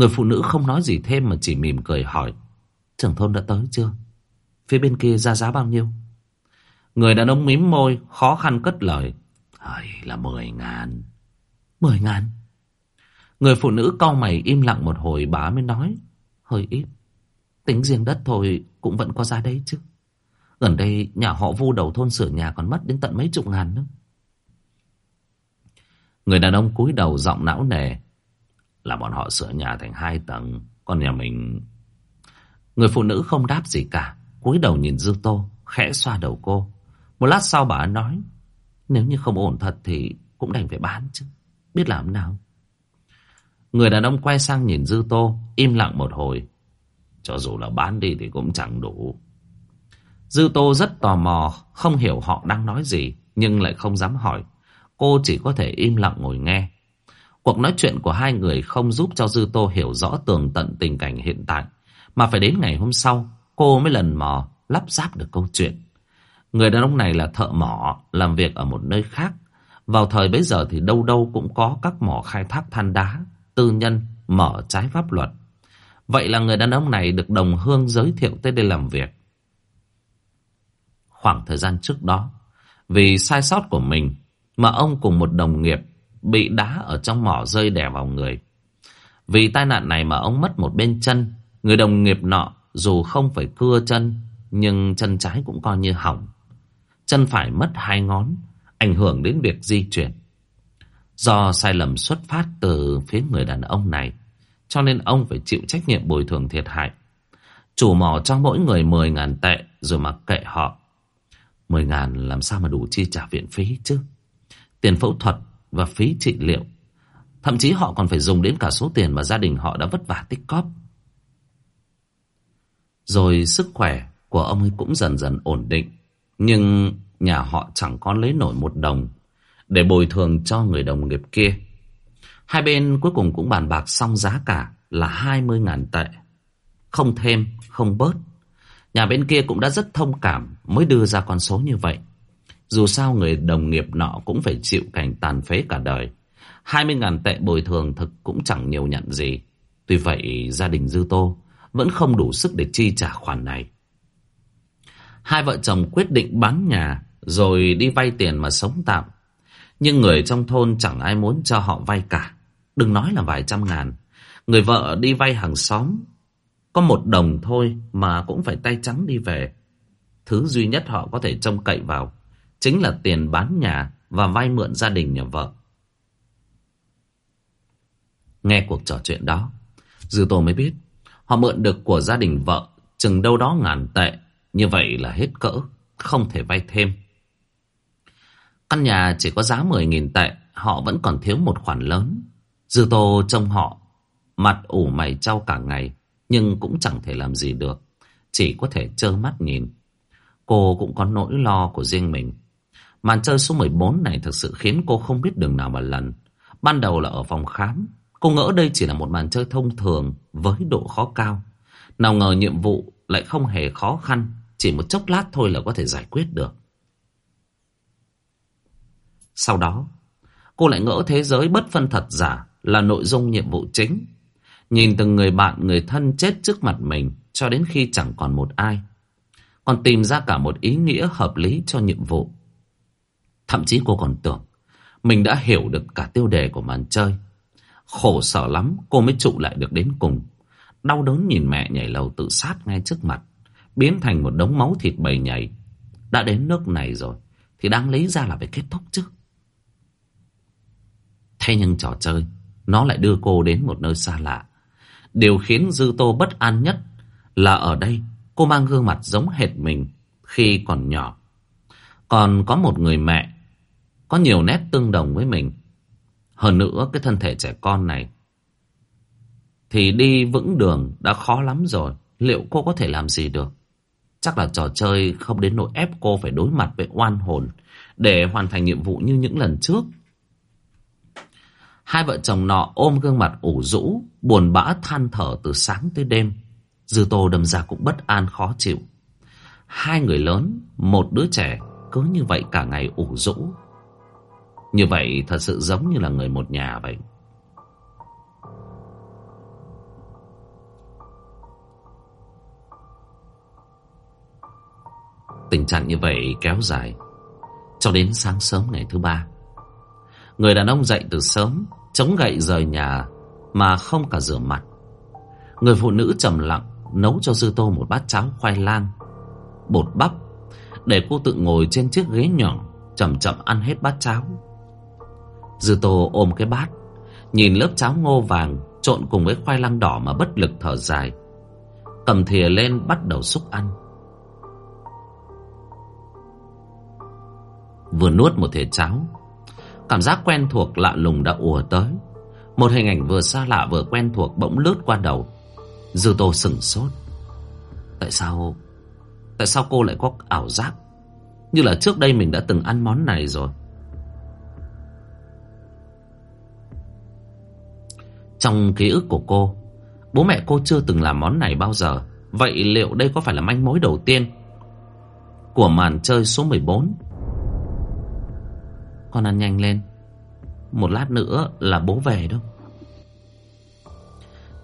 Người phụ nữ không nói gì thêm mà chỉ mỉm cười hỏi. Trưởng thôn đã tới chưa? Phía bên kia ra giá bao nhiêu? Người đàn ông mím môi, khó khăn cất lời. Hời là mười ngàn. Mười ngàn? Người phụ nữ cau mày im lặng một hồi bà mới nói. Hơi ít. Tính riêng đất thôi cũng vẫn có giá đấy chứ. Gần đây nhà họ vu đầu thôn sửa nhà còn mất đến tận mấy chục ngàn nữa. Người đàn ông cúi đầu giọng não nề. Là bọn họ sửa nhà thành hai tầng. Còn nhà mình... Người phụ nữ không đáp gì cả. cúi đầu nhìn Dư Tô, khẽ xoa đầu cô. Một lát sau bà nói. Nếu như không ổn thật thì cũng đành phải bán chứ. Biết làm nào. Người đàn ông quay sang nhìn Dư Tô, im lặng một hồi. Cho dù là bán đi thì cũng chẳng đủ. Dư Tô rất tò mò, không hiểu họ đang nói gì, nhưng lại không dám hỏi. Cô chỉ có thể im lặng ngồi nghe. Cuộc nói chuyện của hai người không giúp cho Dư Tô hiểu rõ tường tận tình cảnh hiện tại, mà phải đến ngày hôm sau, cô mới lần mò lắp ráp được câu chuyện. Người đàn ông này là thợ mỏ, làm việc ở một nơi khác. Vào thời bấy giờ thì đâu đâu cũng có các mỏ khai thác than đá, tư nhân, mở trái pháp luật. Vậy là người đàn ông này được đồng hương giới thiệu tới đây làm việc. Khoảng thời gian trước đó, vì sai sót của mình mà ông cùng một đồng nghiệp bị đá ở trong mỏ rơi đè vào người. Vì tai nạn này mà ông mất một bên chân, người đồng nghiệp nọ dù không phải cưa chân, nhưng chân trái cũng coi như hỏng. Chân phải mất hai ngón, ảnh hưởng đến việc di chuyển. Do sai lầm xuất phát từ phía người đàn ông này, cho nên ông phải chịu trách nhiệm bồi thường thiệt hại. Chủ mỏ cho mỗi người 10.000 tệ rồi mặc kệ họ. 10.000 làm sao mà đủ chi trả viện phí chứ? Tiền phẫu thuật và phí trị liệu. Thậm chí họ còn phải dùng đến cả số tiền mà gia đình họ đã vất vả tích cóp. Rồi sức khỏe của ông ấy cũng dần dần ổn định. Nhưng nhà họ chẳng có lấy nổi một đồng để bồi thường cho người đồng nghiệp kia. Hai bên cuối cùng cũng bàn bạc xong giá cả là 20.000 tệ. Không thêm, không bớt. Nhà bên kia cũng đã rất thông cảm mới đưa ra con số như vậy. Dù sao người đồng nghiệp nọ cũng phải chịu cảnh tàn phế cả đời. 20.000 tệ bồi thường thực cũng chẳng nhiều nhận gì. Tuy vậy, gia đình Dư Tô vẫn không đủ sức để chi trả khoản này. Hai vợ chồng quyết định bán nhà, rồi đi vay tiền mà sống tạm. Nhưng người trong thôn chẳng ai muốn cho họ vay cả. Đừng nói là vài trăm ngàn. Người vợ đi vay hàng xóm. Có một đồng thôi mà cũng phải tay trắng đi về. Thứ duy nhất họ có thể trông cậy vào chính là tiền bán nhà và vay mượn gia đình nhà vợ. Nghe cuộc trò chuyện đó, Dư Tô mới biết họ mượn được của gia đình vợ chừng đâu đó ngàn tệ. Như vậy là hết cỡ, không thể vay thêm. Căn nhà chỉ có giá 10.000 tệ, họ vẫn còn thiếu một khoản lớn. Dư Tô trông họ, mặt ủ mày trao cả ngày, nhưng cũng chẳng thể làm gì được. Chỉ có thể trơ mắt nhìn. Cô cũng có nỗi lo của riêng mình. Màn chơi số 14 này thực sự khiến cô không biết đường nào mà lần. Ban đầu là ở phòng khám. Cô ngỡ đây chỉ là một màn chơi thông thường với độ khó cao. Nào ngờ nhiệm vụ lại không hề khó khăn. Chỉ một chốc lát thôi là có thể giải quyết được. Sau đó, cô lại ngỡ thế giới bất phân thật giả là nội dung nhiệm vụ chính. Nhìn từng người bạn, người thân chết trước mặt mình cho đến khi chẳng còn một ai. Còn tìm ra cả một ý nghĩa hợp lý cho nhiệm vụ. Thậm chí cô còn tưởng mình đã hiểu được cả tiêu đề của màn chơi. Khổ sở lắm, cô mới trụ lại được đến cùng. Đau đớn nhìn mẹ nhảy lầu tự sát ngay trước mặt. Biến thành một đống máu thịt bầy nhảy. Đã đến nước này rồi. Thì đang lấy ra là phải kết thúc chứ. Thế nhưng trò chơi. Nó lại đưa cô đến một nơi xa lạ. Điều khiến Dư Tô bất an nhất là ở đây, cô mang gương mặt giống hệt mình khi còn nhỏ. Còn có một người mẹ có nhiều nét tương đồng với mình. Hơn nữa cái thân thể trẻ con này thì đi vững đường đã khó lắm rồi. Liệu cô có thể làm gì được? Chắc là trò chơi không đến nỗi ép cô phải đối mặt với oan hồn để hoàn thành nhiệm vụ như những lần trước. Hai vợ chồng nọ ôm gương mặt ủ rũ, buồn bã than thở từ sáng tới đêm. Dư Tô đâm ra cũng bất an khó chịu. Hai người lớn, một đứa trẻ, cứ như vậy cả ngày ủ rũ. Như vậy thật sự giống như là người một nhà vậy. Tình trạng như vậy kéo dài cho đến sáng sớm ngày thứ ba. Người đàn ông dậy từ sớm, chống gậy rời nhà mà không cả rửa mặt. Người phụ nữ trầm lặng nấu cho Dư Tô một bát cháo khoai lang, bột bắp để cô tự ngồi trên chiếc ghế nhỏ chậm chậm ăn hết bát cháo. Dư Tô ôm cái bát, nhìn lớp cháo ngô vàng trộn cùng với khoai lang đỏ mà bất lực thở dài. Cầm thìa lên bắt đầu xúc ăn. Vừa nuốt một thìa cháo, cảm giác quen thuộc lạ lùng đã ùa tới. Một hình ảnh vừa xa lạ vừa quen thuộc bỗng lướt qua đầu. Dư Tô sửng sốt. Tại sao... Tại sao cô lại có ảo giác? Như là trước đây mình đã từng ăn món này rồi. Trong ký ức của cô, bố mẹ cô chưa từng làm món này bao giờ. Vậy liệu đây có phải là manh mối đầu tiên của màn chơi số 14? Con ăn nhanh lên. Một lát nữa là bố về đâu.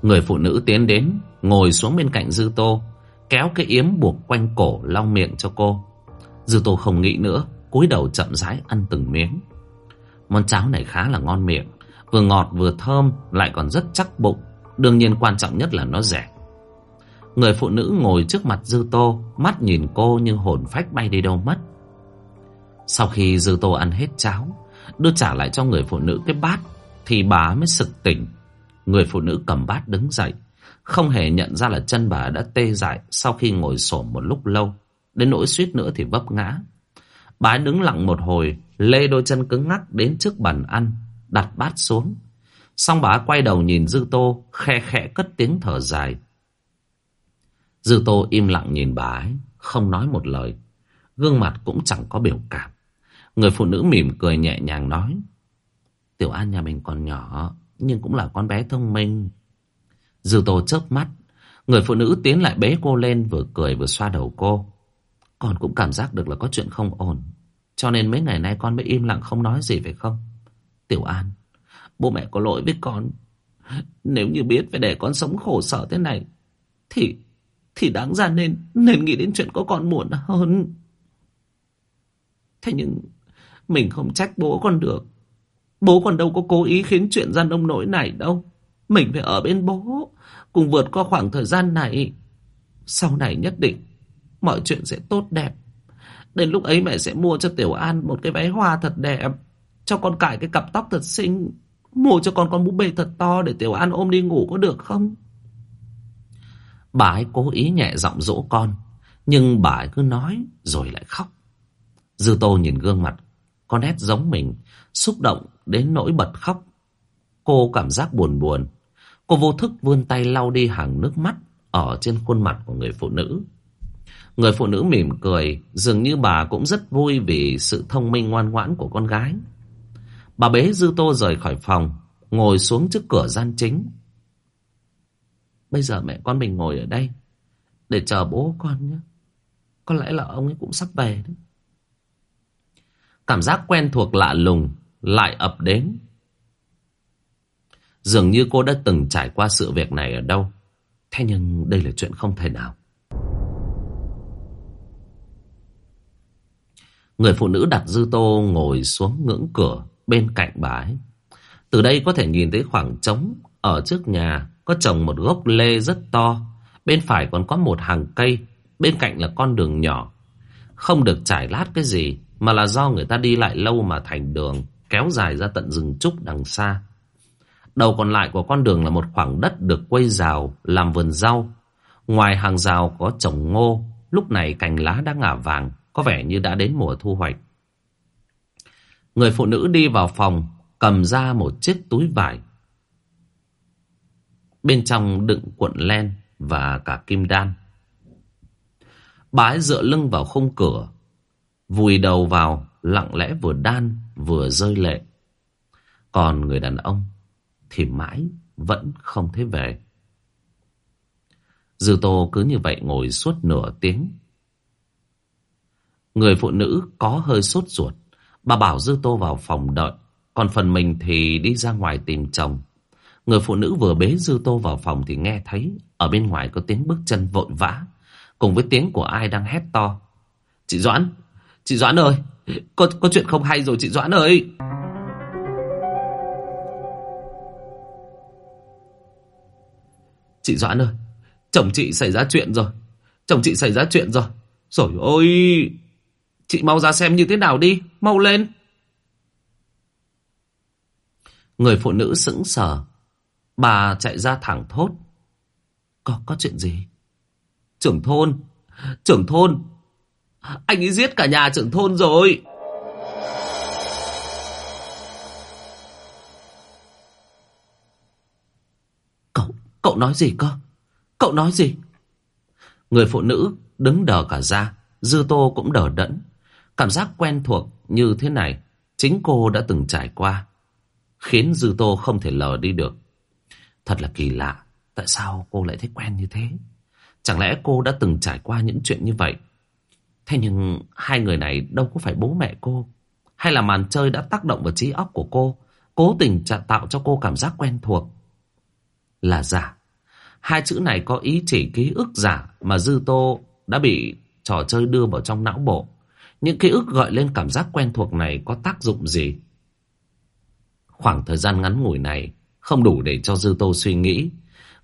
Người phụ nữ tiến đến, ngồi xuống bên cạnh Dư Tô, kéo cái yếm buộc quanh cổ lau miệng cho cô. Dư Tô không nghĩ nữa, cúi đầu chậm rãi ăn từng miếng. Món cháo này khá là ngon miệng, vừa ngọt vừa thơm, lại còn rất chắc bụng. Đương nhiên quan trọng nhất là nó rẻ. Người phụ nữ ngồi trước mặt Dư Tô, mắt nhìn cô như hồn phách bay đi đâu mất. Sau khi Dư Tô ăn hết cháo, đưa trả lại cho người phụ nữ cái bát, thì bà mới sực tỉnh. Người phụ nữ cầm bát đứng dậy, không hề nhận ra là chân bà đã tê dại sau khi ngồi xổm một lúc lâu, đến nỗi suýt nữa thì vấp ngã. Bà đứng lặng một hồi, lê đôi chân cứng ngắc đến trước bàn ăn, đặt bát xuống. Xong bà quay đầu nhìn Dư Tô, khe khẽ cất tiếng thở dài. Dư Tô im lặng nhìn bà ấy, không nói một lời. Gương mặt cũng chẳng có biểu cảm. Người phụ nữ mỉm cười nhẹ nhàng nói. Tiểu An nhà mình còn nhỏ, nhưng cũng là con bé thông minh. Dư Tô chớp mắt, người phụ nữ tiến lại bế cô lên vừa cười vừa xoa đầu cô. Con cũng cảm giác được là có chuyện không ổn, cho nên mấy ngày nay con mới im lặng không nói gì phải không? Tiểu An, bố mẹ có lỗi với con. Nếu như biết phải để con sống khổ sở thế này, thì thì đáng ra nên nên nghĩ đến chuyện có con muộn hơn. Thế nhưng mình không trách bố con được. Bố con đâu có cố ý khiến chuyện ra nông nỗi này đâu. Mình phải ở bên bố, cùng vượt qua khoảng thời gian này. Sau này nhất định, mọi chuyện sẽ tốt đẹp. Đến lúc ấy mẹ sẽ mua cho Tiểu An một cái váy hoa thật đẹp. Cho con cải cái cặp tóc thật xinh. Mua cho con con búp bê thật to để Tiểu An ôm đi ngủ có được không? Bà ấy cố ý nhẹ giọng dỗ con. Nhưng bà ấy cứ nói rồi lại khóc. Dư Tô nhìn gương mặt con nét giống mình, xúc động đến nỗi bật khóc. Cô cảm giác buồn buồn. Cô vô thức vươn tay lau đi hàng nước mắt ở trên khuôn mặt của người phụ nữ. Người phụ nữ mỉm cười, dường như bà cũng rất vui vì sự thông minh ngoan ngoãn của con gái. Bà bế Dư Tô rời khỏi phòng, ngồi xuống trước cửa gian chính. Bây giờ mẹ con mình ngồi ở đây, để chờ bố con nhé. Có lẽ là ông ấy cũng sắp về đấy. Cảm giác quen thuộc lạ lùng lại ập đến. Dường như cô đã từng trải qua sự việc này ở đâu. Thế nhưng đây là chuyện không thể nào. Người phụ nữ đặt dư tô ngồi xuống ngưỡng cửa bên cạnh bà ấy. Từ đây có thể nhìn thấy khoảng trống ở trước nhà có trồng một gốc lê rất to. Bên phải còn có một hàng cây, bên cạnh là con đường nhỏ. Không được trải lát cái gì, mà là do người ta đi lại lâu mà thành đường, kéo dài ra tận rừng trúc đằng xa. Đầu còn lại của con đường là một khoảng đất được quây rào làm vườn rau. Ngoài hàng rào có trồng ngô, lúc này cành lá đã ngả vàng, có vẻ như đã đến mùa thu hoạch. Người phụ nữ đi vào phòng, cầm ra một chiếc túi vải. Bên trong đựng cuộn len và cả kim đan. Bà ấy dựa lưng vào khung cửa, vùi đầu vào, lặng lẽ vừa đan vừa rơi lệ. Còn người đàn ông thì mãi vẫn không thấy về. Dư Tô cứ như vậy ngồi suốt nửa tiếng. Người phụ nữ có hơi sốt ruột. Bà bảo Dư Tô vào phòng đợi. Còn phần mình thì đi ra ngoài tìm chồng. Người phụ nữ vừa bế Dư Tô vào phòng thì nghe thấy ở bên ngoài có tiếng bước chân vội vã. Cùng với tiếng của ai đang hét to. Chị Doãn, chị Doãn ơi, có, có chuyện không hay rồi chị Doãn ơi. Chị Doãn ơi, chồng chị xảy ra chuyện rồi. Chồng chị xảy ra chuyện rồi. Rồi ôi, chị mau ra xem như thế nào đi, mau lên. Người phụ nữ sững sờ, bà chạy ra thẳng thốt. Có, có chuyện gì? Trưởng thôn, trưởng thôn, anh ấy giết cả nhà trưởng thôn rồi. Cậu nói gì cơ? Cậu nói gì? Người phụ nữ đứng đờ cả ra, Dư Tô cũng đờ đẫn. Cảm giác quen thuộc như thế này, chính cô đã từng trải qua, khiến Dư Tô không thể lờ đi được. Thật là kỳ lạ, tại sao cô lại thấy quen như thế? Chẳng lẽ cô đã từng trải qua những chuyện như vậy? Thế nhưng hai người này đâu có phải bố mẹ cô. Hay là màn chơi đã tác động vào trí óc của cô, cố tình tạo cho cô cảm giác quen thuộc. Là giả. Hai chữ này có ý chỉ ký ức giả mà Dư Tô đã bị trò chơi đưa vào trong não bộ. Những ký ức gọi lên cảm giác quen thuộc này có tác dụng gì? Khoảng thời gian ngắn ngủi này không đủ để cho Dư Tô suy nghĩ.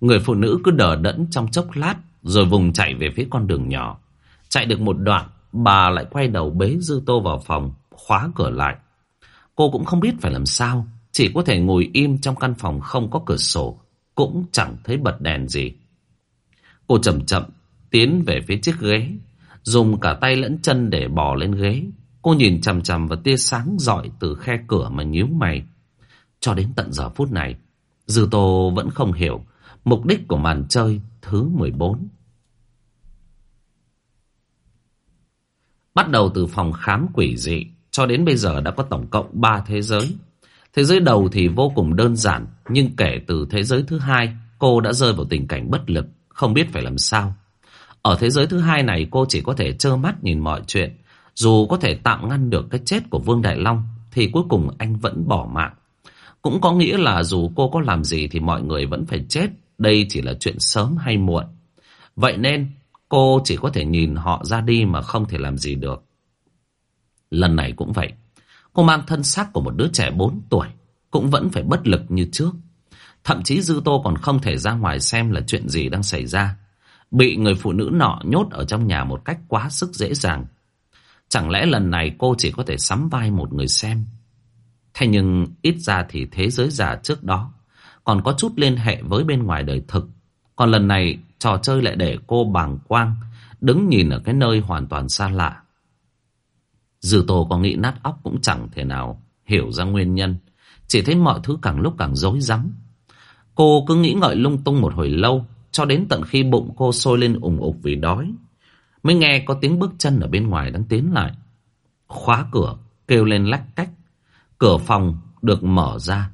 Người phụ nữ cứ đờ đẫn trong chốc lát rồi vùng chạy về phía con đường nhỏ. Chạy được một đoạn, bà lại quay đầu bế Dư Tô vào phòng, khóa cửa lại. Cô cũng không biết phải làm sao, chỉ có thể ngồi im trong căn phòng không có cửa sổ, cũng chẳng thấy bật đèn gì. Cô chậm chậm tiến về phía chiếc ghế, dùng cả tay lẫn chân để bò lên ghế. Cô nhìn chằm chằm vào tia sáng rọi từ khe cửa mà nhíu mày. Cho đến tận giờ phút này, Dư Tô vẫn không hiểu mục đích của màn chơi thứ 14. Bắt đầu từ phòng khám quỷ dị cho đến bây giờ đã có tổng cộng 3 thế giới. Thế giới đầu thì vô cùng đơn giản, nhưng kể từ thế giới thứ hai, cô đã rơi vào tình cảnh bất lực, không biết phải làm sao. Ở thế giới thứ hai này cô chỉ có thể trơ mắt nhìn mọi chuyện. Dù có thể tạm ngăn được cái chết của Vương Đại Long, thì cuối cùng anh vẫn bỏ mạng. Cũng có nghĩa là dù cô có làm gì thì mọi người vẫn phải chết. Đây chỉ là chuyện sớm hay muộn. Vậy nên cô chỉ có thể nhìn họ ra đi mà không thể làm gì được. Lần này cũng vậy. Cô mang thân xác của một đứa trẻ 4 tuổi. Cũng vẫn phải bất lực như trước. Thậm chí Dư Tô còn không thể ra ngoài xem là chuyện gì đang xảy ra. Bị người phụ nữ nọ nhốt ở trong nhà một cách quá sức dễ dàng. Chẳng lẽ lần này cô chỉ có thể sắm vai một người xem. Thế nhưng ít ra thì thế giới giả trước đó còn có chút liên hệ với bên ngoài đời thực. Còn lần này trò chơi lại để cô bàng quang, đứng nhìn ở cái nơi hoàn toàn xa lạ. Dư Tô có nghĩ nát óc cũng chẳng thể nào hiểu ra nguyên nhân. Chỉ thấy mọi thứ càng lúc càng rối rắm. Cô cứ nghĩ ngợi lung tung một hồi lâu, cho đến tận khi bụng cô sôi lên ủng ục vì đói. Mới nghe có tiếng bước chân ở bên ngoài đang tiến lại. Khóa cửa, kêu lên lách cách. Cửa phòng được mở ra.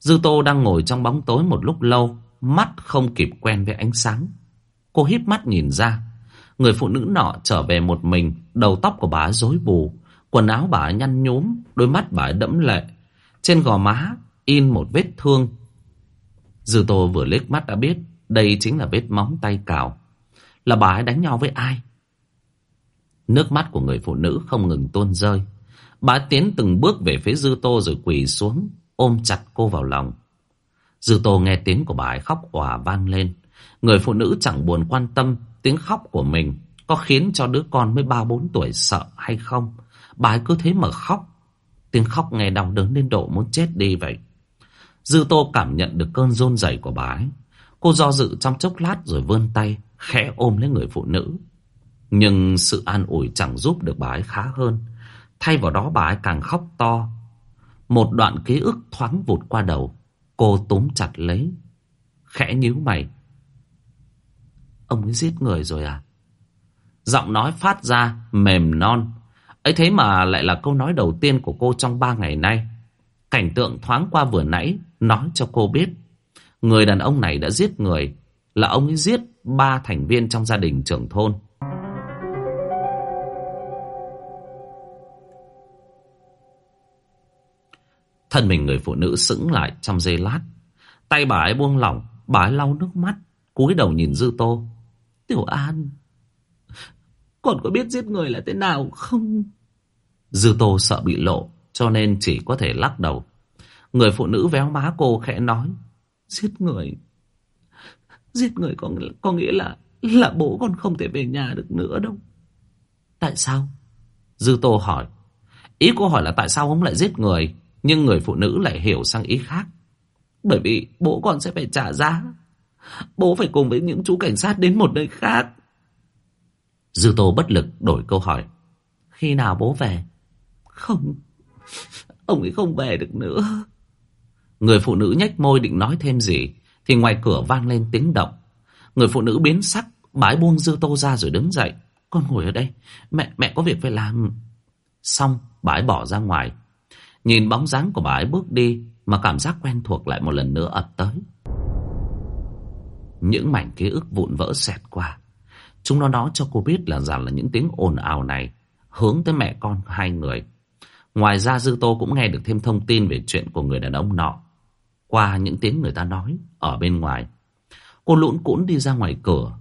Dư Tô đang ngồi trong bóng tối một lúc lâu, mắt không kịp quen với ánh sáng. Cô híp mắt nhìn ra, người phụ nữ nọ trở về một mình, đầu tóc của bà rối bù, quần áo bà nhăn nhúm, đôi mắt bà đẫm lệ. Trên gò má in một vết thương. Dư Tô vừa liếc mắt đã biết đây chính là vết móng tay cào. Là bà ấy đánh nhau với ai? Nước mắt của người phụ nữ không ngừng tuôn rơi. Bà tiến từng bước về phía Dư Tô rồi quỳ xuống, ôm chặt cô vào lòng. Dư Tô nghe tiếng của bà ấy khóc òa vang lên. Người phụ nữ chẳng buồn quan tâm tiếng khóc của mình có khiến cho đứa con mới ba bốn tuổi sợ hay không. Bà ấy cứ thế mà khóc. Tiếng khóc nghe đau đớn đến độ muốn chết đi vậy. Dư Tô cảm nhận được cơn rôn rẩy của bà ấy. Cô do dự trong chốc lát rồi vươn tay, khẽ ôm lấy người phụ nữ. Nhưng sự an ủi chẳng giúp được bà ấy khá hơn. Thay vào đó bà ấy càng khóc to. Một đoạn ký ức thoáng vụt qua đầu. Cô túm chặt lấy. Khẽ nhíu mày. Ông ấy giết người rồi à? Giọng nói phát ra mềm non. ấy thế mà lại là câu nói đầu tiên của cô trong ba ngày nay. Cảnh tượng thoáng qua vừa nãy nói cho cô biết. Người đàn ông này đã giết người. Là ông ấy giết ba thành viên trong gia đình trưởng thôn. Thân mình người phụ nữ sững lại trong giây lát. Tay bà ấy buông lỏng, bà ấy lau nước mắt, cúi đầu nhìn Dư Tô. Tiểu An, còn có biết giết người là thế nào không? Dư Tô sợ bị lộ, cho nên chỉ có thể lắc đầu. Người phụ nữ véo má cô khẽ nói. Giết người? Giết người có, có nghĩa là là bố con không thể về nhà được nữa đâu. Tại sao? Dư Tô hỏi. Ý cô hỏi là tại sao ông lại giết người? Nhưng người phụ nữ lại hiểu sang ý khác. Bởi vì bố con sẽ phải trả giá. Bố phải cùng với những chú cảnh sát đến một nơi khác. Dư Tô bất lực đổi câu hỏi. Khi nào bố về? Không, ông ấy không về được nữa. Người phụ nữ nhếch môi định nói thêm gì, thì ngoài cửa vang lên tiếng động. Người phụ nữ biến sắc, bái buông Dư Tô ra rồi đứng dậy. Con ngồi ở đây, mẹ mẹ có việc phải làm. Xong, bái bỏ ra ngoài. Nhìn bóng dáng của bà ấy bước đi mà cảm giác quen thuộc lại một lần nữa ập tới. Những mảnh ký ức vụn vỡ xẹt qua. Chúng nó nói cho cô biết là rằng là những tiếng ồn ào này hướng tới mẹ con hai người. Ngoài ra Dư Tô cũng nghe được thêm thông tin về chuyện của người đàn ông nọ. Qua những tiếng người ta nói ở bên ngoài. Cô lũn cũn đi ra ngoài cửa.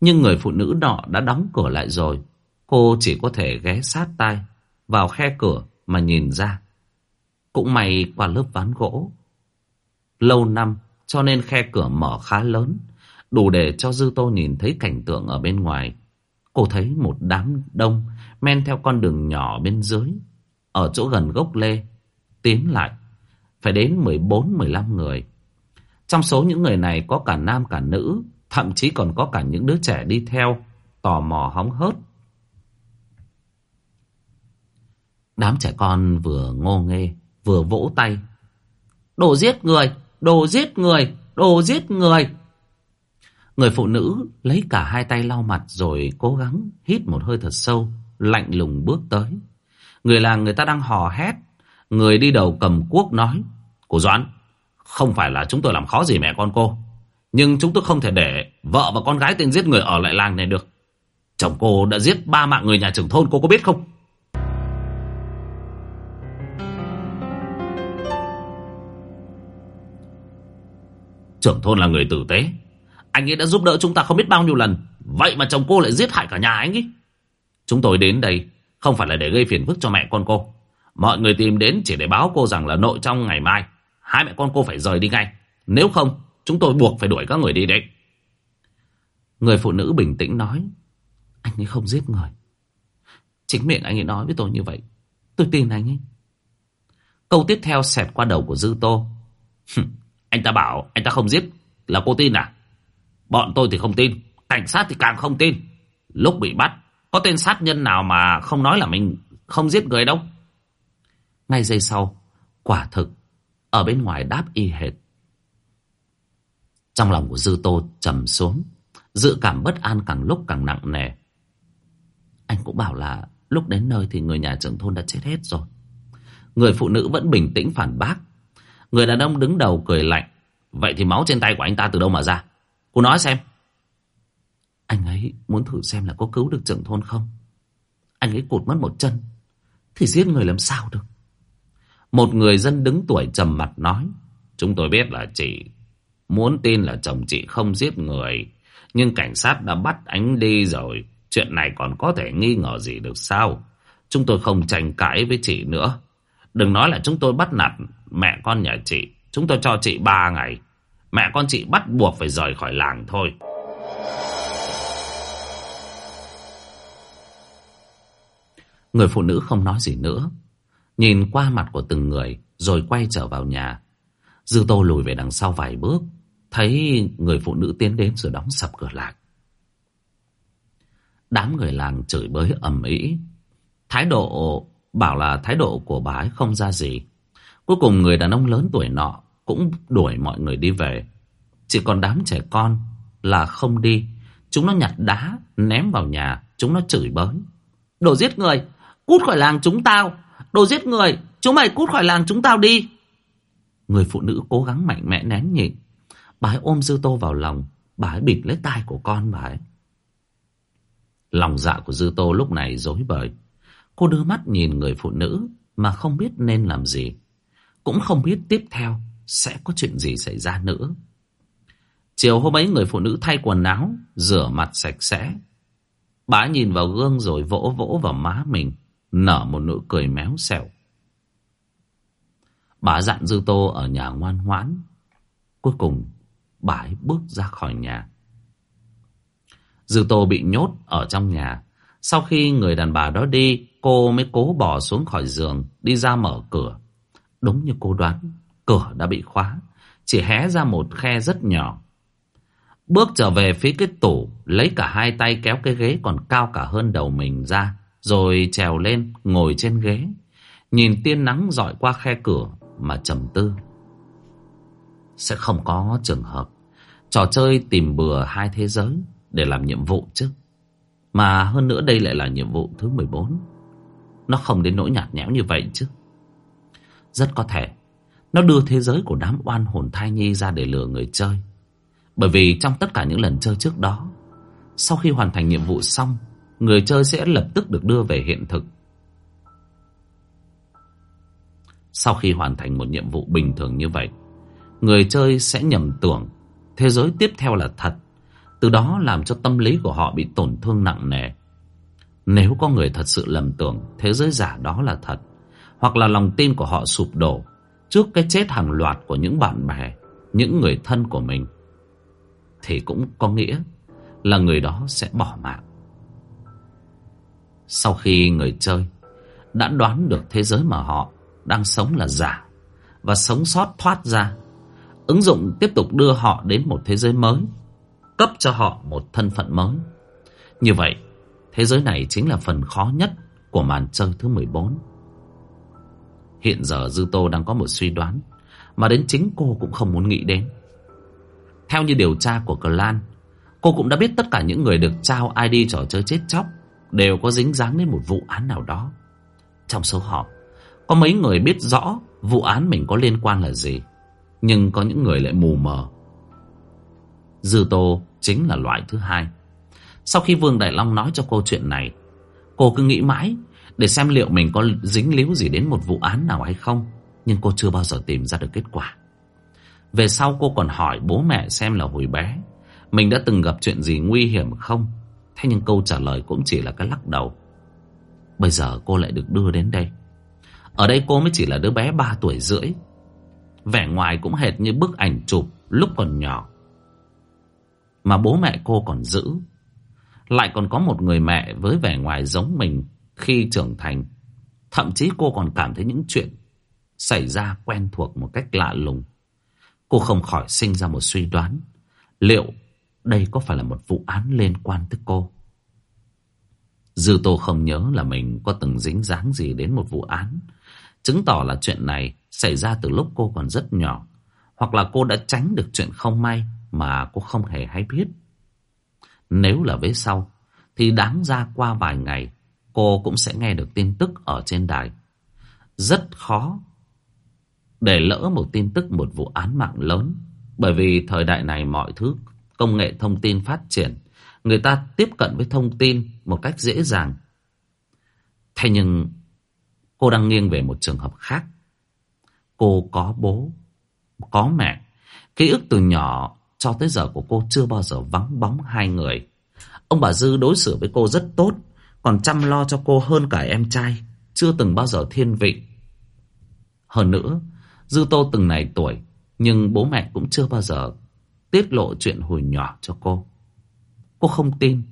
Nhưng người phụ nữ nọ đã đóng cửa lại rồi. Cô chỉ có thể ghé sát tai, vào khe cửa mà nhìn ra. Cũng may qua lớp ván gỗ. Lâu năm, cho nên khe cửa mở khá lớn. Đủ để cho Dư Tô nhìn thấy cảnh tượng ở bên ngoài. Cô thấy một đám đông men theo con đường nhỏ bên dưới. Ở chỗ gần gốc lê. Tiến lại. Phải đến 14-15 người. Trong số những người này có cả nam cả nữ. Thậm chí còn có cả những đứa trẻ đi theo. Tò mò hóng hớt. Đám trẻ con vừa ngô nghê vừa vỗ tay. Đồ giết người, đồ giết người, đồ giết người. Người phụ nữ lấy cả hai tay lau mặt rồi cố gắng hít một hơi thật sâu, lạnh lùng bước tới. Người làng người ta đang hò hét, người đi đầu cầm cuốc nói. Cô Doãn, không phải là chúng tôi làm khó gì mẹ con cô. Nhưng chúng tôi không thể để vợ và con gái tên giết người ở lại làng này được. Chồng cô đã giết ba mạng người nhà trưởng thôn cô có biết không? Trưởng thôn là người tử tế Anh ấy đã giúp đỡ chúng ta không biết bao nhiêu lần Vậy mà chồng cô lại giết hại cả nhà anh ấy Chúng tôi đến đây Không phải là để gây phiền phức cho mẹ con cô Mọi người tìm đến chỉ để báo cô rằng là nội trong ngày mai. Hai mẹ con cô phải rời đi ngay. Nếu không, chúng tôi buộc phải đuổi các người đi đấy. Người phụ nữ bình tĩnh nói, Anh ấy không giết người. Chính miệng anh ấy nói với tôi như vậy. Tôi tin anh ấy. Câu tiếp theo xẹt qua đầu của Dư Tô. Anh ta bảo anh ta không giết Là cô tin à? Bọn tôi thì không tin, Cảnh sát thì càng không tin. Lúc bị bắt, Có tên sát nhân nào mà không nói là mình không giết người đâu? Ngay giây sau, Quả thực, Ở bên ngoài đáp y hệt. Trong lòng của Dư Tô trầm xuống, Dự cảm bất an càng lúc càng nặng nề. Anh cũng bảo là Lúc đến nơi thì người nhà trưởng thôn đã chết hết rồi. Người phụ nữ vẫn bình tĩnh phản bác. Người đàn ông đứng đầu cười lạnh, Vậy thì máu trên tay của anh ta từ đâu mà ra? Cô nói xem. Anh ấy muốn thử xem là có cứu được trưởng thôn không? Anh ấy cụt mất một chân, Thì giết người làm sao được? Một người dân đứng tuổi trầm mặt nói, Chúng tôi biết là chị Muốn tin là chồng chị không giết người, Nhưng cảnh sát đã bắt anh đi rồi. Chuyện này còn có thể nghi ngờ gì được sao? Chúng tôi không tranh cãi với chị nữa. Đừng nói là chúng tôi bắt nạt mẹ con nhà chị. Chúng tôi cho chị ba ngày. Mẹ con chị bắt buộc phải rời khỏi làng thôi. Người phụ nữ không nói gì nữa. Nhìn qua mặt của từng người, Rồi quay trở vào nhà. Dư tô lùi về đằng sau vài bước, Thấy người phụ nữ tiến đến rồi đóng sập cửa lại. Đám người làng chửi bới ầm ĩ. Thái độ, bảo là thái độ của bà ấy không ra gì. Cuối cùng người đàn ông lớn tuổi nọ Cũng đuổi mọi người đi về. Chỉ còn đám trẻ con là không đi. Chúng nó nhặt đá, Ném vào nhà, Chúng nó chửi bới. Đồ giết người, Cút khỏi làng chúng tao! Đồ giết người, Chúng mày cút khỏi làng chúng tao đi. Người phụ nữ cố gắng mạnh mẽ nén nhịn. Bà ấy ôm Dư Tô vào lòng, Bà ấy bịt lấy tai của con bà ấy. Lòng dạ của Dư Tô lúc này dối bời. Cô đưa mắt nhìn người phụ nữ Mà không biết nên làm gì. Cũng không biết tiếp theo Sẽ có chuyện gì xảy ra nữa. Chiều hôm ấy người phụ nữ thay quần áo, Rửa mặt sạch sẽ. Bà nhìn vào gương rồi vỗ vỗ vào má mình. Nở một nụ cười méo xẹo. Bà dặn Dư Tô ở nhà ngoan ngoãn. Cuối cùng, bà ấy bước ra khỏi nhà. Dư Tô bị nhốt ở trong nhà. Sau khi người đàn bà đó đi, Cô mới cố bỏ xuống khỏi giường, Đi ra mở cửa. Đúng như cô đoán, Cửa đã bị khóa, Chỉ hé ra một khe rất nhỏ. Bước trở về phía cái tủ, Lấy cả hai tay kéo cái ghế còn cao cả hơn đầu mình ra. Rồi trèo lên, ngồi trên ghế, Nhìn tiên nắng dọi qua khe cửa Mà trầm tư. Sẽ không có trường hợp Trò chơi tìm bừa hai thế giới Để làm nhiệm vụ chứ. Mà hơn nữa đây lại là nhiệm vụ thứ 14 Nó không đến nỗi nhạt nhẽo như vậy chứ. Rất có thể Nó đưa thế giới của đám oan hồn thai nhi ra để lừa người chơi. Bởi vì trong tất cả những lần chơi trước đó, Sau khi hoàn thành nhiệm vụ xong Người chơi sẽ lập tức được đưa về hiện thực Sau khi hoàn thành một nhiệm vụ bình thường như vậy, Người chơi sẽ nhầm tưởng Thế giới tiếp theo là thật, Từ đó làm cho tâm lý của họ bị tổn thương nặng nề Nếu có người thật sự lầm tưởng Thế giới giả đó là thật, Hoặc là lòng tin của họ sụp đổ Trước cái chết hàng loạt của những bạn bè, Những người thân của mình, thì cũng có nghĩa là người đó sẽ bỏ mạng. Sau khi người chơi đã đoán được thế giới mà họ đang sống là giả và sống sót thoát ra, ứng dụng tiếp tục đưa họ đến một thế giới mới, cấp cho họ một thân phận mới. Như vậy, thế giới này chính là phần khó nhất của màn chơi thứ 14. Hiện giờ Dư Tô đang có một suy đoán mà đến chính cô cũng không muốn nghĩ đến. Theo như điều tra của Clan Cô cũng đã biết tất cả những người được trao ID trò chơi chết chóc Đều có dính dáng đến một vụ án nào đó. Trong số họ, Có mấy người biết rõ Vụ án mình có liên quan là gì, Nhưng có những người lại mù mờ. Dư Tô chính là loại thứ hai. Sau khi Vương Đại Long nói cho cô chuyện này, Cô cứ nghĩ mãi Để xem liệu mình có dính líu gì đến một vụ án nào hay không, Nhưng cô chưa bao giờ tìm ra được kết quả. Về sau cô còn hỏi bố mẹ xem là hồi bé, Mình đã từng gặp chuyện gì nguy hiểm không? Thế nhưng câu trả lời cũng chỉ là cái lắc đầu. Bây giờ cô lại được đưa đến đây. Ở đây cô mới chỉ là đứa bé 3 tuổi rưỡi. Vẻ ngoài cũng hệt như bức ảnh chụp lúc còn nhỏ. Mà bố mẹ cô còn giữ. Lại còn có một người mẹ với vẻ ngoài giống mình khi trưởng thành. Thậm chí cô còn cảm thấy những chuyện xảy ra quen thuộc một cách lạ lùng. Cô không khỏi sinh ra một suy đoán. Liệu đây có phải là một vụ án liên quan tới cô? Dư Tô không nhớ là mình có từng dính dáng gì đến một vụ án. Chứng tỏ là chuyện này xảy ra từ lúc cô còn rất nhỏ. Hoặc là cô đã tránh được chuyện không may mà cô không hề hay biết. Nếu là về sau, thì đáng ra qua vài ngày, cô cũng sẽ nghe được tin tức ở trên đài. Rất khó để lỡ một tin tức một vụ án mạng lớn. Bởi vì thời đại này mọi thứ công nghệ thông tin phát triển, người ta tiếp cận với thông tin một cách dễ dàng. Thế nhưng cô đang nghiêng về một trường hợp khác. Cô có bố, có mẹ. Ký ức từ nhỏ cho tới giờ của cô chưa bao giờ vắng bóng hai người. Ông bà Dư đối xử với cô rất tốt, còn chăm lo cho cô hơn cả em trai, chưa từng bao giờ thiên vị. Hơn nữa, Dư Tô từng này tuổi, nhưng bố mẹ cũng chưa bao giờ tiết lộ chuyện hồi nhỏ cho cô. Cô không tin.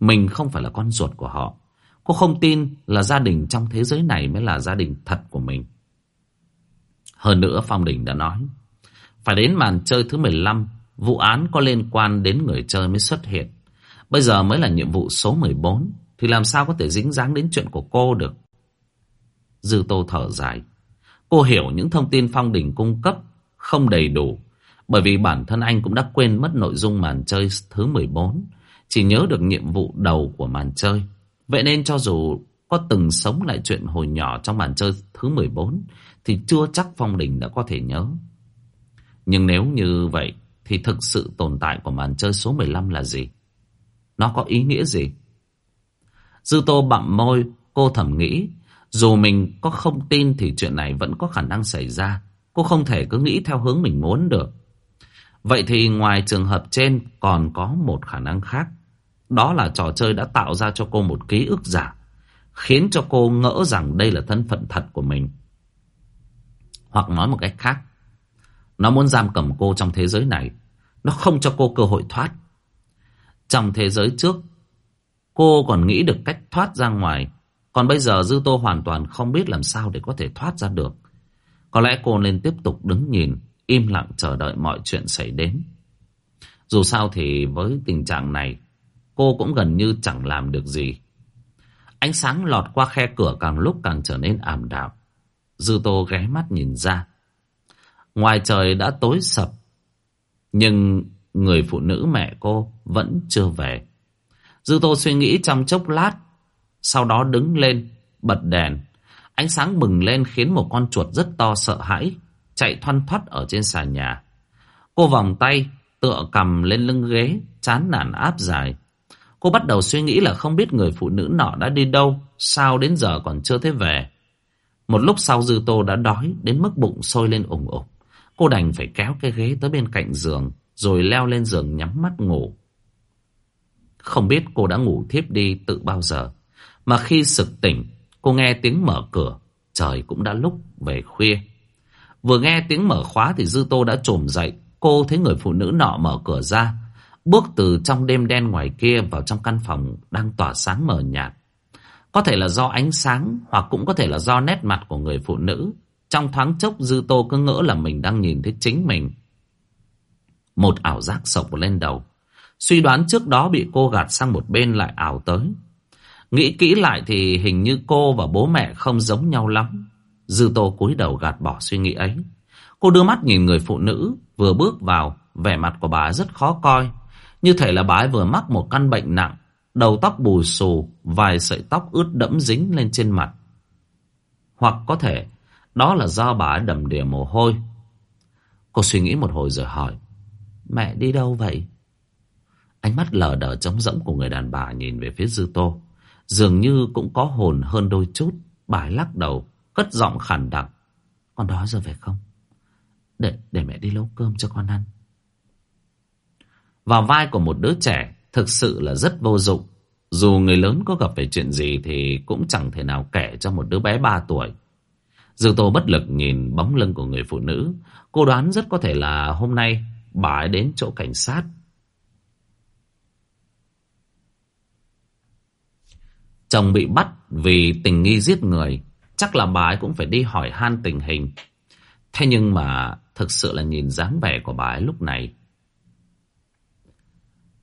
Mình không phải là con ruột của họ. Cô không tin là gia đình trong thế giới này mới là gia đình thật của mình. Hơn nữa Phong Đình đã nói, phải đến màn chơi thứ 15, vụ án có liên quan đến người chơi mới xuất hiện. Bây giờ mới là nhiệm vụ số 14, thì làm sao có thể dính dáng đến chuyện của cô được. Dư Tô thở dài. Cô hiểu những thông tin Phong Đình cung cấp không đầy đủ, bởi vì bản thân anh cũng đã quên mất nội dung màn chơi thứ 14, chỉ nhớ được nhiệm vụ đầu của màn chơi. Vậy nên cho dù có từng sống lại chuyện hồi nhỏ trong màn chơi thứ 14, thì chưa chắc Phong Đình đã có thể nhớ. Nhưng nếu như vậy, thì thực sự tồn tại của màn chơi số 15 là gì? Nó có ý nghĩa gì? Dư Tô bặm môi, cô thầm nghĩ, dù mình có không tin thì chuyện này vẫn có khả năng xảy ra. Cô không thể cứ nghĩ theo hướng mình muốn được. Vậy thì ngoài trường hợp trên còn có một khả năng khác. Đó là trò chơi đã tạo ra cho cô một ký ức giả. Khiến cho cô ngỡ rằng đây là thân phận thật của mình. Hoặc nói một cách khác. Nó muốn giam cầm cô trong thế giới này. Nó không cho cô cơ hội thoát. Trong thế giới trước, cô còn nghĩ được cách thoát ra ngoài còn bây giờ Dư Tô hoàn toàn không biết làm sao để có thể thoát ra được. Có lẽ cô nên tiếp tục đứng nhìn, im lặng chờ đợi mọi chuyện xảy đến. Dù sao thì với tình trạng này, cô cũng gần như chẳng làm được gì. Ánh sáng lọt qua khe cửa càng lúc càng trở nên ảm đạm. Dư Tô ghé mắt nhìn ra. Ngoài trời đã tối sập, nhưng người phụ nữ mẹ cô vẫn chưa về. Dư Tô suy nghĩ trong chốc lát sau đó đứng lên, bật đèn. Ánh sáng bừng lên khiến một con chuột rất to sợ hãi, chạy thoăn thoắt ở trên sàn nhà. Cô vòng tay, tựa cầm lên lưng ghế, chán nản áp dài. Cô bắt đầu suy nghĩ là không biết người phụ nữ nọ đã đi đâu, sao đến giờ còn chưa thấy về. Một lúc sau Dư Tô đã đói đến mức bụng sôi lên ủng ủng. Cô đành phải kéo cái ghế tới bên cạnh giường, rồi leo lên giường nhắm mắt ngủ. Không biết cô đã ngủ thiếp đi tự bao giờ. Mà khi sực tỉnh, cô nghe tiếng mở cửa, trời cũng đã lúc về khuya. Vừa nghe tiếng mở khóa thì Dư Tô đã trồm dậy, cô thấy người phụ nữ nọ mở cửa ra, bước từ trong đêm đen ngoài kia vào trong căn phòng đang tỏa sáng mờ nhạt. Có thể là do ánh sáng hoặc cũng có thể là do nét mặt của người phụ nữ. Trong thoáng chốc Dư Tô cứ ngỡ là mình đang nhìn thấy chính mình. Một ảo giác sộc lên đầu. Suy đoán trước đó bị cô gạt sang một bên lại ảo tới. Nghĩ kỹ lại thì hình như cô và bố mẹ không giống nhau lắm. Dư Tô cúi đầu gạt bỏ suy nghĩ ấy. Cô đưa mắt nhìn người phụ nữ vừa bước vào, vẻ mặt của bà rất khó coi. Như thể là bà ấy vừa mắc một căn bệnh nặng, đầu tóc bù xù, vài sợi tóc ướt đẫm dính lên trên mặt. Hoặc có thể đó là do bà ấy đầm đìa mồ hôi. Cô suy nghĩ một hồi rồi hỏi, mẹ đi đâu vậy? Ánh mắt lờ đờ trống rỗng của người đàn bà nhìn về phía Dư Tô. Dường như cũng có hồn hơn đôi chút Bà lắc đầu Cất giọng khản đặc Con đó giờ về không Để, để mẹ đi nấu cơm cho con ăn Vào vai của một đứa trẻ Thực sự là rất vô dụng Dù người lớn có gặp phải chuyện gì thì cũng chẳng thể nào kể cho một đứa bé 3 tuổi. Dư Tô bất lực nhìn bóng lưng của người phụ nữ. Cô đoán rất có thể là hôm nay bà ấy đến chỗ cảnh sát. Chồng bị bắt vì tình nghi giết người. Chắc là bà ấy cũng phải đi hỏi han tình hình. Thế nhưng mà thực sự là nhìn dáng vẻ của bà ấy lúc này.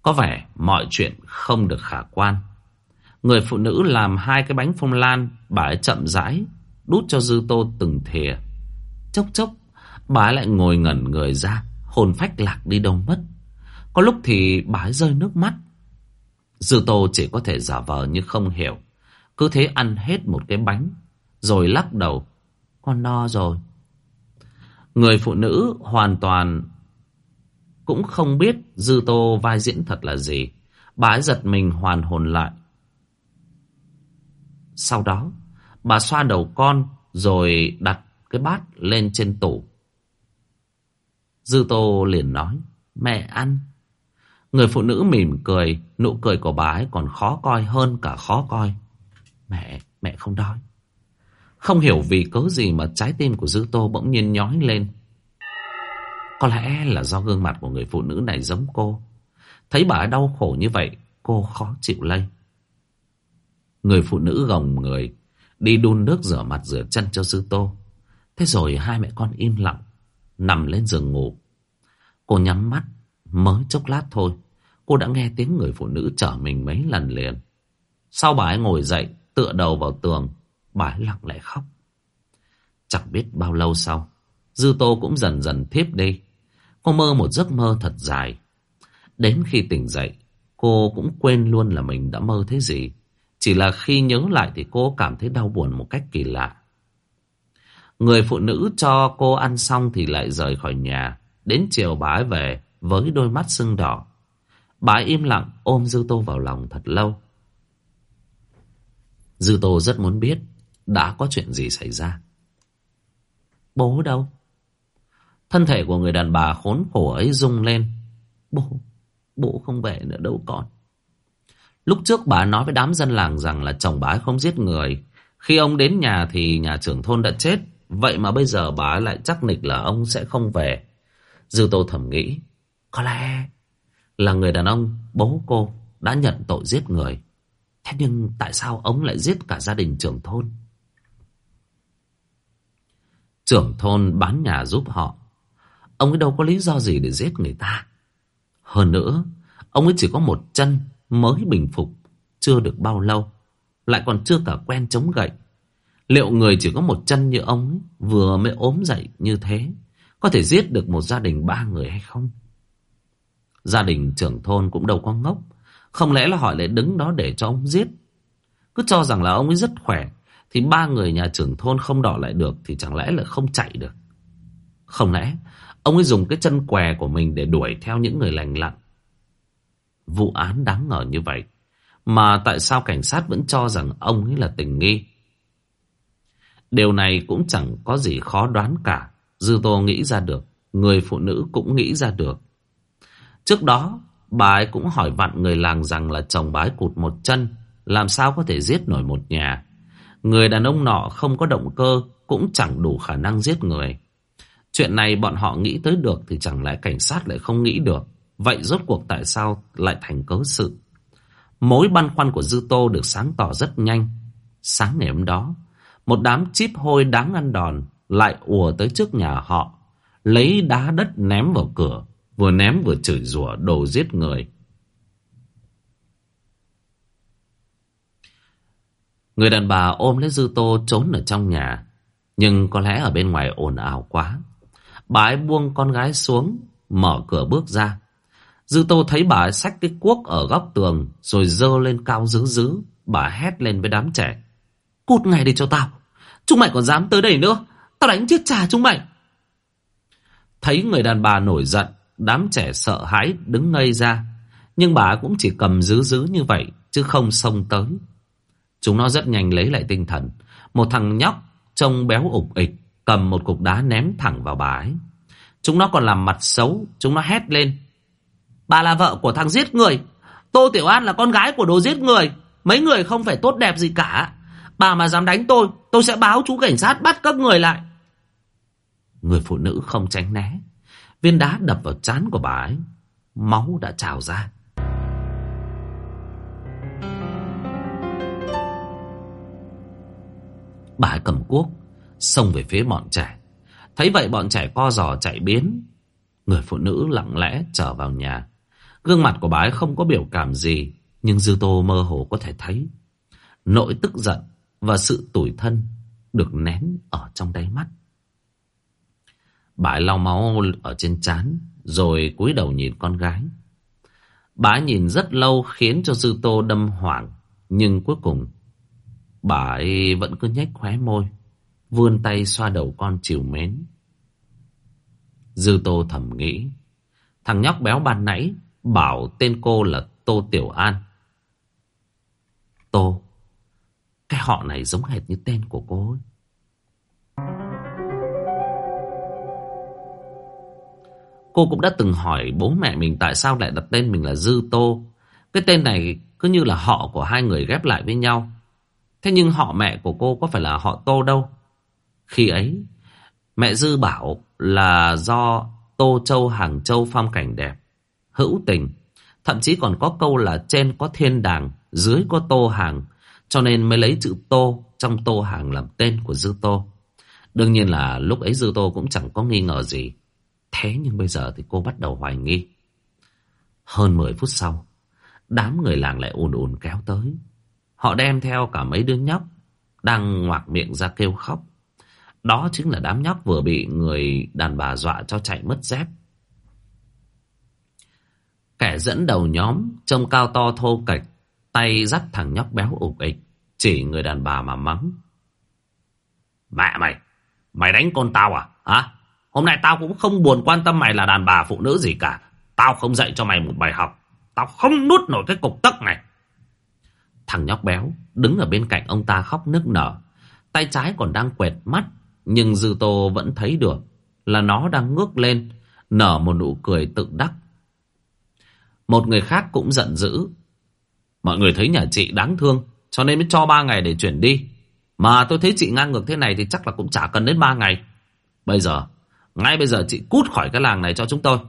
Có vẻ mọi chuyện không được khả quan. Người phụ nữ làm hai cái bánh phong lan, bà ấy chậm rãi, đút cho Dư Tô từng thìa. Chốc chốc, bà ấy lại ngồi ngẩn người ra, hồn phách lạc đi đâu mất. Có lúc thì bà ấy rơi nước mắt. Dư Tô chỉ có thể giả vờ như không hiểu. Cứ thế ăn hết một cái bánh, rồi lắc đầu. Con no rồi. Người phụ nữ hoàn toàn cũng không biết Dư Tô vai diễn thật là gì. Bà ấy giật mình hoàn hồn lại. Sau đó, bà xoa đầu con rồi đặt cái bát lên trên tủ. Dư Tô liền nói, mẹ ăn. Người phụ nữ mỉm cười, nụ cười của bà ấy còn khó coi hơn cả khó coi. Mẹ, mẹ không đói. Không hiểu vì cớ gì mà trái tim của Dư Tô bỗng nhiên nhói lên. Có lẽ là do gương mặt của người phụ nữ này giống cô. Thấy bà ấy đau khổ như vậy, cô khó chịu lây. Người phụ nữ gồng người, đi đun nước rửa mặt rửa chân cho Dư Tô. Thế rồi hai mẹ con im lặng, nằm lên giường ngủ. Cô nhắm mắt, mới chốc lát thôi, cô đã nghe tiếng người phụ nữ chở mình mấy lần liền. Sau bà ấy ngồi dậy, tựa đầu vào tường, bà lặng lẽ khóc. Chẳng biết bao lâu sau, Dư Tô cũng dần dần thiếp đi. Cô mơ một giấc mơ thật dài. Đến khi tỉnh dậy, cô cũng quên luôn là mình đã mơ thế gì. Chỉ là khi nhớ lại thì cô cảm thấy đau buồn một cách kỳ lạ. Người phụ nữ cho cô ăn xong thì lại rời khỏi nhà. Đến chiều bà ấy về với đôi mắt sưng đỏ. Bà ấy im lặng ôm Dư Tô vào lòng thật lâu. Dư Tô rất muốn biết đã có chuyện gì xảy ra. Bố đâu? Thân thể của người đàn bà khốn khổ ấy rung lên. Bố, bố không về nữa đâu con. Lúc trước bà nói với đám dân làng rằng là chồng bà ấy không giết người. Khi ông đến nhà thì nhà trưởng thôn đã chết. Vậy mà bây giờ bà lại chắc nịch là ông sẽ không về. Dư Tô thầm nghĩ. Có lẽ là người đàn ông, bố cô, đã nhận tội giết người. Thế nhưng tại sao ông lại giết cả gia đình trưởng thôn? Trưởng thôn bán nhà giúp họ. Ông ấy đâu có lý do gì để giết người ta. Hơn nữa, ông ấy chỉ có một chân mới bình phục, chưa được bao lâu. Lại còn chưa cả quen chống gậy. Liệu người chỉ có một chân như ông ấy, vừa mới ốm dậy như thế, có thể giết được một gia đình ba người hay không? Gia đình trưởng thôn cũng đâu có ngốc. Không lẽ là họ lại đứng đó để cho ông giết? Cứ cho rằng là ông ấy rất khỏe, thì ba người nhà trưởng thôn không đỏ lại được thì chẳng lẽ là không chạy được. Không lẽ ông ấy dùng cái chân què của mình để đuổi theo những người lành lặn. Vụ án đáng ngờ như vậy. Mà tại sao cảnh sát vẫn cho rằng ông ấy là tình nghi? Điều này cũng chẳng có gì khó đoán cả. Dư Tô nghĩ ra được. Người phụ nữ cũng nghĩ ra được. Trước đó, bà ấy cũng hỏi vặn người làng rằng là chồng bà ấy cụt một chân. Làm sao có thể giết nổi một nhà? Người đàn ông nọ không có động cơ cũng chẳng đủ khả năng giết người. Chuyện này bọn họ nghĩ tới được thì chẳng lẽ cảnh sát lại không nghĩ được. Vậy rốt cuộc tại sao lại thành cớ sự? Mối băn khoăn của Dư Tô được sáng tỏ rất nhanh. Sáng ngày hôm đó, một đám chip hôi đáng ăn đòn lại ùa tới trước nhà họ. Lấy đá đất ném vào cửa, vừa ném vừa chửi rủa đồ giết người. Người đàn bà ôm lấy Dư Tô trốn ở trong nhà. Nhưng có lẽ ở bên ngoài ồn ào quá. Bà ấy buông con gái xuống, mở cửa bước ra. Dư Tô thấy bà ấy xách cái cuốc ở góc tường, rồi dơ lên cao dứ dứ. Bà hét lên với đám trẻ. Cút ngay đi cho tao. Chúng mày còn dám tới đây nữa. Tao đánh chết cha chúng mày. Thấy người đàn bà nổi giận, đám trẻ sợ hãi đứng ngây ra. Nhưng bà cũng chỉ cầm dứ dứ như vậy, chứ không xông tới. Chúng nó rất nhanh lấy lại tinh thần. Một thằng nhóc trông béo ục ịch cầm một cục đá ném thẳng vào bà ấy. Chúng nó còn làm mặt xấu, chúng nó hét lên. Bà là vợ của thằng giết người, Tô Tiểu An là con gái của đồ giết người. Mấy người không phải tốt đẹp gì cả. Bà mà dám đánh tôi, tôi sẽ báo chú cảnh sát bắt các người lại. Người phụ nữ không tránh né. Viên đá đập vào trán của bà ấy. Máu đã trào ra. Bà cầm cuốc, xông về phía bọn trẻ. Thấy vậy bọn trẻ co giò chạy biến. Người phụ nữ lặng lẽ trở vào nhà. Gương mặt của bà ấy không có biểu cảm gì, nhưng Dư Tô mơ hồ có thể thấy. Nỗi tức giận và sự tủi thân được nén ở trong đáy mắt. Bà ấy lau máu ở trên trán rồi cúi đầu nhìn con gái. Bà ấy nhìn rất lâu khiến cho Dư Tô đâm hoảng, nhưng cuối cùng bà ấy vẫn cứ nhếch khóe môi, vươn tay xoa đầu con chiều mến. Dư Tô thầm nghĩ, thằng nhóc béo ban nãy bảo tên cô là Tô Tiểu An. Tô, cái họ này giống hệt như tên của cô ấy. Cô cũng đã từng hỏi bố mẹ mình tại sao lại đặt tên mình là Dư Tô. Cái tên này cứ như là họ của hai người ghép lại với nhau. Thế nhưng họ mẹ của cô có phải là họ Tô đâu. Khi ấy, mẹ Dư bảo là do Tô Châu Hàng Châu phong cảnh đẹp, hữu tình. Thậm chí còn có câu là trên có thiên đàng, dưới có Tô Hàng. Cho nên mới lấy chữ Tô trong Tô Hàng làm tên của Dư Tô. Đương nhiên là lúc ấy Dư Tô cũng chẳng có nghi ngờ gì. Thế nhưng bây giờ thì cô bắt đầu hoài nghi. Hơn 10 phút sau, đám người làng lại ùn ùn kéo tới. Họ đem theo cả mấy đứa nhóc đang ngoạc miệng ra kêu khóc. Đó chính là đám nhóc vừa bị người đàn bà dọa cho chạy mất dép. Kẻ dẫn đầu nhóm, trông cao to thô kệch, tay dắt thằng nhóc béo ục ịch, chỉ người đàn bà mà mắng. Mẹ mày, mày đánh con tao à? Hả? Hôm nay tao cũng không buồn quan tâm mày là đàn bà phụ nữ gì cả. Tao không dạy cho mày một bài học. Tao không nuốt nổi cái cục tức này. Thằng nhóc béo đứng ở bên cạnh ông ta khóc nức nở. Tay trái còn đang quẹt mắt. Nhưng Dư Tô vẫn thấy được là nó đang ngước lên, nở một nụ cười tự đắc. Một người khác cũng giận dữ. Mọi người thấy nhà chị đáng thương, cho nên mới cho ba ngày để chuyển đi. Mà tôi thấy chị ngang ngược thế này thì chắc là cũng chả cần đến ba ngày. Bây giờ ngay bây giờ chị cút khỏi cái làng này cho chúng tôi.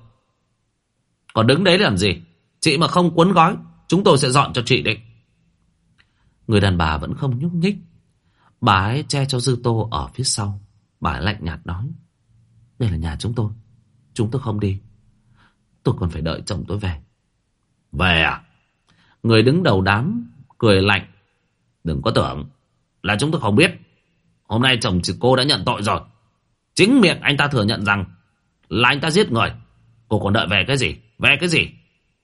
Còn đứng đấy làm gì? Chị mà không cuốn gói, chúng tôi sẽ dọn cho chị đấy. Người đàn bà vẫn không nhúc nhích. Bà ấy che cho Dư Tô ở phía sau. Bà ấy lạnh nhạt nói. Đây là nhà chúng tôi. Chúng tôi không đi. Tôi còn phải đợi chồng tôi về. Về à? Người đứng đầu đám cười lạnh. Đừng có tưởng là chúng tôi không biết. Hôm nay chồng chị cô đã nhận tội rồi. Chính miệng anh ta thừa nhận rằng là anh ta giết người. Cô còn đợi về cái gì? Về cái gì?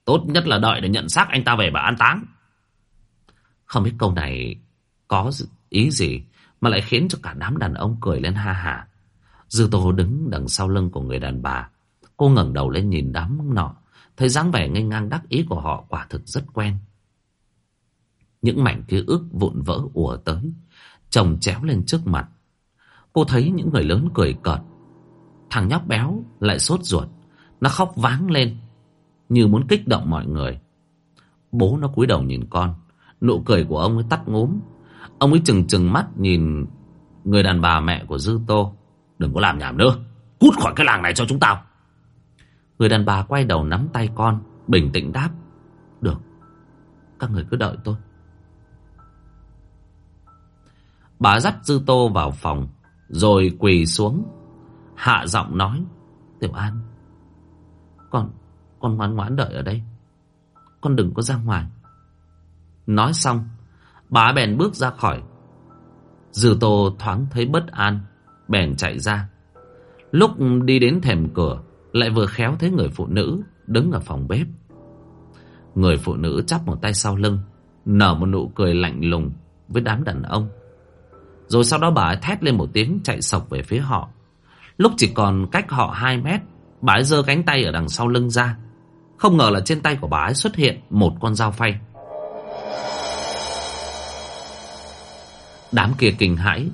Tốt nhất là đợi để nhận xác anh ta về và an táng. Không biết câu này có ý gì mà lại khiến cho cả đám đàn ông cười lên ha hả. Dư Tô đứng đằng sau lưng của người đàn bà. Cô ngẩng đầu lên nhìn đám nọ. Thấy dáng vẻ ngây ngang đắc ý của họ quả thực rất quen. Những mảnh ký ức vụn vỡ ùa tới. Chồng chéo lên trước mặt. Cô thấy những người lớn cười cợt. Thằng nhóc béo lại sốt ruột. Nó khóc váng lên. Như muốn kích động mọi người. Bố nó cúi đầu nhìn con. Nụ cười của ông ấy tắt ngúm. Ông ấy chừng chừng mắt nhìn người đàn bà mẹ của Dư Tô. Đừng có làm nhảm nữa. Cút khỏi cái làng này cho chúng tao. Người đàn bà quay đầu nắm tay con. Bình tĩnh đáp. Được. Các người cứ đợi tôi. Bà dắt Dư Tô vào phòng. Rồi quỳ xuống Hạ giọng nói Tiểu An Con, con ngoan ngoãn đợi ở đây Con đừng có ra ngoài Nói xong Bà bèn bước ra khỏi Dư tô thoáng thấy bất an Bèn chạy ra Lúc đi đến thềm cửa Lại vừa khéo thấy người phụ nữ Đứng ở phòng bếp Người phụ nữ chắp một tay sau lưng Nở một nụ cười lạnh lùng Với đám đàn ông rồi sau đó bà ấy thét lên một tiếng chạy sộc về phía họ. Lúc chỉ còn cách họ 2 mét, bà ấy giơ cánh tay ở đằng sau lưng ra. Không ngờ là trên tay của bà ấy xuất hiện một con dao phay. Đám kia kinh hãi,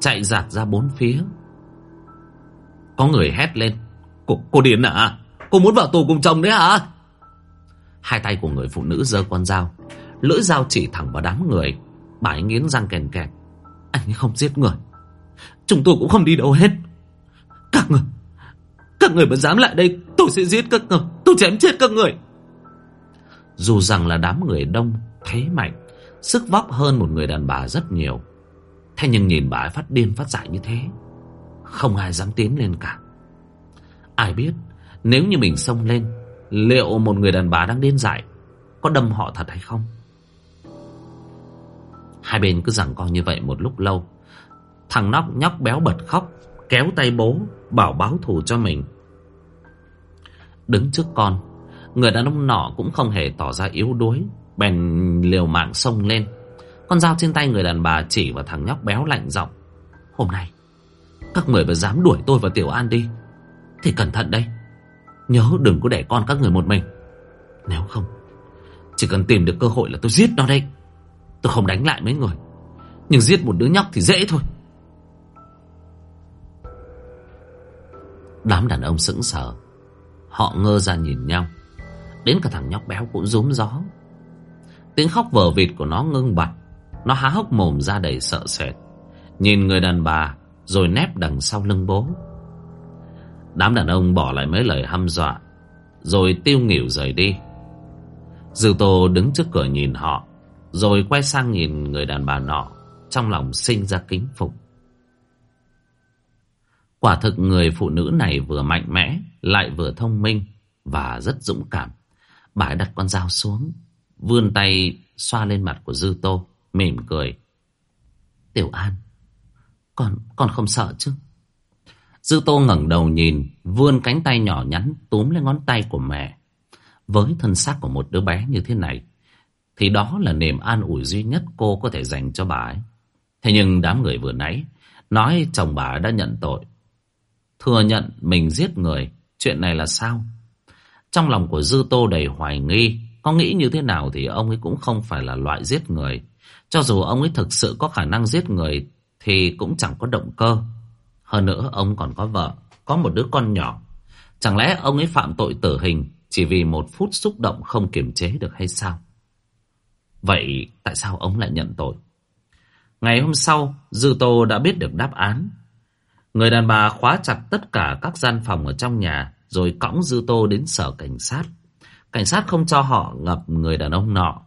chạy giạt ra bốn phía. Có người hét lên. Cô, cô điên à? Cô muốn vào tù cùng chồng đấy hả? Hai tay của người phụ nữ giơ con dao Lưỡi dao chỉ thẳng vào đám người Bà ấy nghiến răng kèn kẹt Anh ấy không giết người Chúng tôi cũng không đi đâu hết Các người Các người mà dám lại đây Tôi sẽ giết các người Tôi chém chết các người Dù rằng là đám người đông Thế mạnh Sức vóc hơn một người đàn bà rất nhiều Thế nhưng nhìn bà ấy phát điên phát dại như thế, Không ai dám tiến lên cả. Ai biết, Nếu như mình xông lên, Liệu một người đàn bà đang điên dại Có đâm họ thật hay không? Hai bên cứ rằng con như vậy một lúc lâu, Thằng nóc nhóc béo bật khóc, Kéo tay bố, Bảo báo thù cho mình. Đứng trước con, Người đàn ông nọ cũng không hề tỏ ra yếu đuối, Bèn liều mạng xông lên. Con dao trên tay người đàn bà chỉ vào thằng nhóc béo lạnh giọng, Hôm nay, Các người mà dám đuổi tôi và Tiểu An đi. Thì cẩn thận đây. Nhớ đừng có để con các người một mình. Nếu không, Chỉ cần tìm được cơ hội là tôi giết nó đây Tôi không đánh lại mấy người, Nhưng giết một đứa nhóc thì dễ thôi. Đám đàn ông sững sờ. Họ ngơ ra nhìn nhau. Đến cả thằng nhóc béo cũng rúm gió. Tiếng khóc vờ vịt của nó ngưng bặt. Nó há hốc mồm ra đầy sợ sệt. Nhìn người đàn bà, Rồi nép đằng sau lưng bố. Đám đàn ông bỏ lại mấy lời hăm dọa, Rồi tiêu nghỉu rời đi. Dư Tô đứng trước cửa nhìn họ, Rồi quay sang nhìn người đàn bà nọ, Trong lòng sinh ra kính phục. Quả thực người phụ nữ này vừa mạnh mẽ, Lại vừa thông minh Và rất dũng cảm. Bà đặt con dao xuống, Vươn tay xoa lên mặt của Dư Tô. Mỉm cười. Tiểu An Con, con không sợ chứ? Dư Tô ngẩng đầu nhìn Vươn cánh tay nhỏ nhắn túm lên ngón tay của mẹ. Với thân xác của một đứa bé như thế này Thì đó là niềm an ủi duy nhất cô có thể dành cho bà ấy. Thế nhưng đám người vừa nãy Nói chồng bà đã nhận tội. Thừa nhận mình giết người Chuyện này là sao? Trong lòng của Dư Tô đầy hoài nghi Có nghĩ như thế nào thì ông ấy cũng không phải là loại giết người. Cho dù ông ấy thực sự có khả năng giết người Thì cũng chẳng có động cơ. Hơn nữa, ông còn có vợ, Có một đứa con nhỏ. Chẳng lẽ ông ấy phạm tội tử hình Chỉ vì một phút xúc động không kiềm chế được hay sao? Vậy tại sao ông lại nhận tội? Ngày hôm sau, Dư Tô đã biết được đáp án. Người đàn bà khóa chặt tất cả các gian phòng ở trong nhà Rồi cõng Dư Tô đến sở cảnh sát. Cảnh sát không cho họ gặp người đàn ông nọ.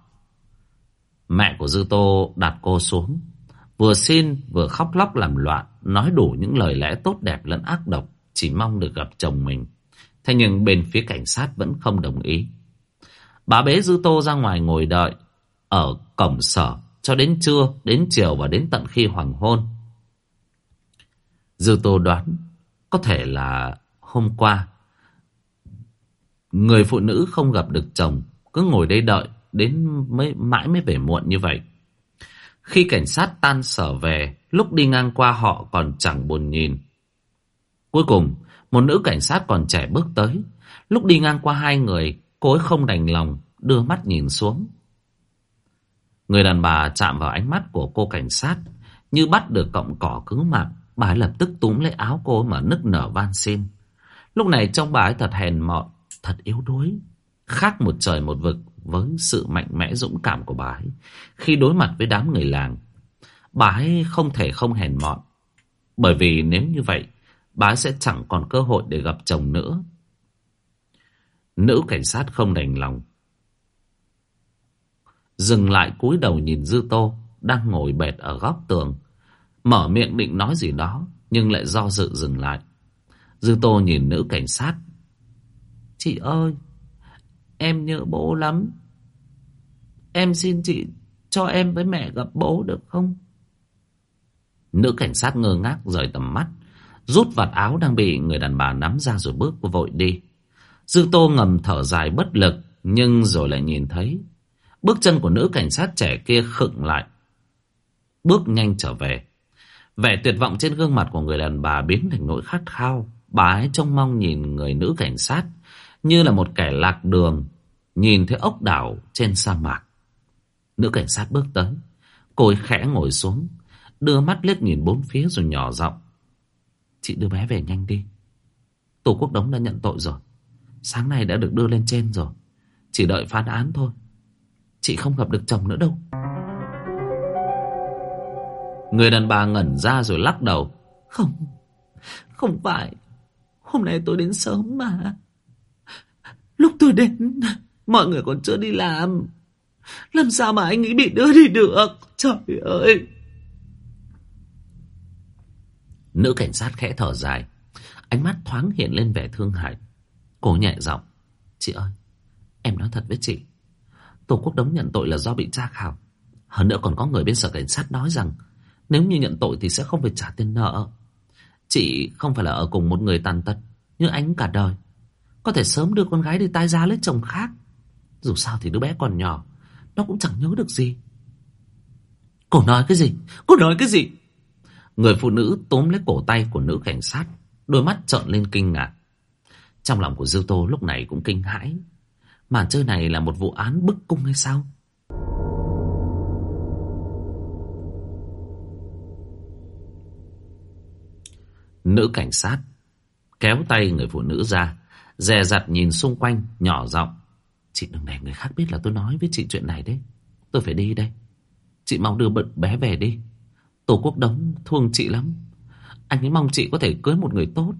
Mẹ của Dư Tô đặt cô xuống. Vừa xin vừa khóc lóc làm loạn Nói đủ những lời lẽ tốt đẹp lẫn ác độc Chỉ mong được gặp chồng mình. Thế nhưng bên phía cảnh sát vẫn không đồng ý. Bà bế Dư Tô ra ngoài ngồi đợi Ở cổng sở Cho đến trưa, đến chiều và đến tận khi hoàng hôn. Dư Tô đoán Có thể là hôm qua Người phụ nữ không gặp được chồng Cứ ngồi đây đợi. Đến mới, mãi mới về muộn như vậy Khi cảnh sát tan sở về Lúc đi ngang qua họ còn chẳng buồn nhìn Cuối cùng Một nữ cảnh sát còn trẻ bước tới Lúc đi ngang qua hai người Cô ấy không đành lòng Đưa mắt nhìn xuống Người đàn bà chạm vào ánh mắt của cô cảnh sát Như bắt được cọng cỏ cứng mạng Bà ấy lập tức túm lấy áo cô mà nức nở van xin. Lúc này trông bà ấy thật hèn mọn, thật yếu đuối. Khác một trời một vực với sự mạnh mẽ dũng cảm của bà ấy. Khi đối mặt với đám người làng, bà ấy không thể không hèn mọn. Bởi vì nếu như vậy, bà ấy sẽ chẳng còn cơ hội để gặp chồng nữa. Nữ cảnh sát không đành lòng. Dừng lại cúi đầu nhìn Dư Tô đang ngồi bệt ở góc tường. Mở miệng định nói gì đó Nhưng lại do dự dừng lại Dư Tô nhìn nữ cảnh sát Chị ơi Em nhớ bố lắm. Em xin chị Cho em với mẹ gặp bố được không? Nữ cảnh sát ngơ ngác rời tầm mắt, Rút vạt áo đang bị người đàn bà nắm ra rồi bước vội đi. Dư Tô ngầm thở dài bất lực, Nhưng rồi lại nhìn thấy, Bước chân của nữ cảnh sát trẻ kia khựng lại. Bước nhanh trở về, Vẻ tuyệt vọng trên gương mặt của người đàn bà biến thành nỗi khát khao. Bà ấy trông mong nhìn người nữ cảnh sát như là một kẻ lạc đường nhìn thấy ốc đảo trên sa mạc. Nữ cảnh sát bước tới. Cô ấy khẽ ngồi xuống, đưa mắt liếc nhìn bốn phía rồi nhỏ giọng. Chị đưa bé về nhanh đi. Tổ quốc đống đã nhận tội rồi. Sáng nay đã được đưa lên trên rồi. Chỉ đợi phán án thôi Chị không gặp được chồng nữa đâu Người đàn bà ngẩn ra rồi lắc đầu Không Không phải Hôm nay tôi đến sớm mà Lúc tôi đến Mọi người còn chưa đi làm. Làm sao mà anh ấy bị đưa đi được? Trời ơi. Nữ cảnh sát khẽ thở dài. Ánh mắt thoáng hiện lên vẻ thương hại. Cô nhẹ giọng. Chị ơi, Em nói thật với chị. Tổ quốc đống nhận tội là do bị tra khảo. Hơn nữa còn có người bên sở cảnh sát nói rằng Nếu như nhận tội thì sẽ không phải trả tiền nợ. Chị không phải là ở cùng một người tàn tật Như anh cả đời. Có thể sớm đưa con gái đi tai giá lấy chồng khác. Dù sao thì đứa bé còn nhỏ, Nó cũng chẳng nhớ được gì. Cô nói cái gì? Cô nói cái gì? Người phụ nữ tóm lấy cổ tay của nữ cảnh sát, Đôi mắt trợn lên kinh ngạc. Trong lòng của Dư Tô lúc này cũng kinh hãi. Màn chơi này là một vụ án bức cung hay sao? Nữ cảnh sát Kéo tay người phụ nữ ra, Dè dặt nhìn xung quanh, Nhỏ giọng. Chị đừng để người khác biết là tôi nói với chị chuyện này đấy. Tôi phải đi đây. Chị mau đưa bận bé về đi. Tổ quốc đống thương chị lắm. Anh ấy mong chị có thể cưới một người tốt.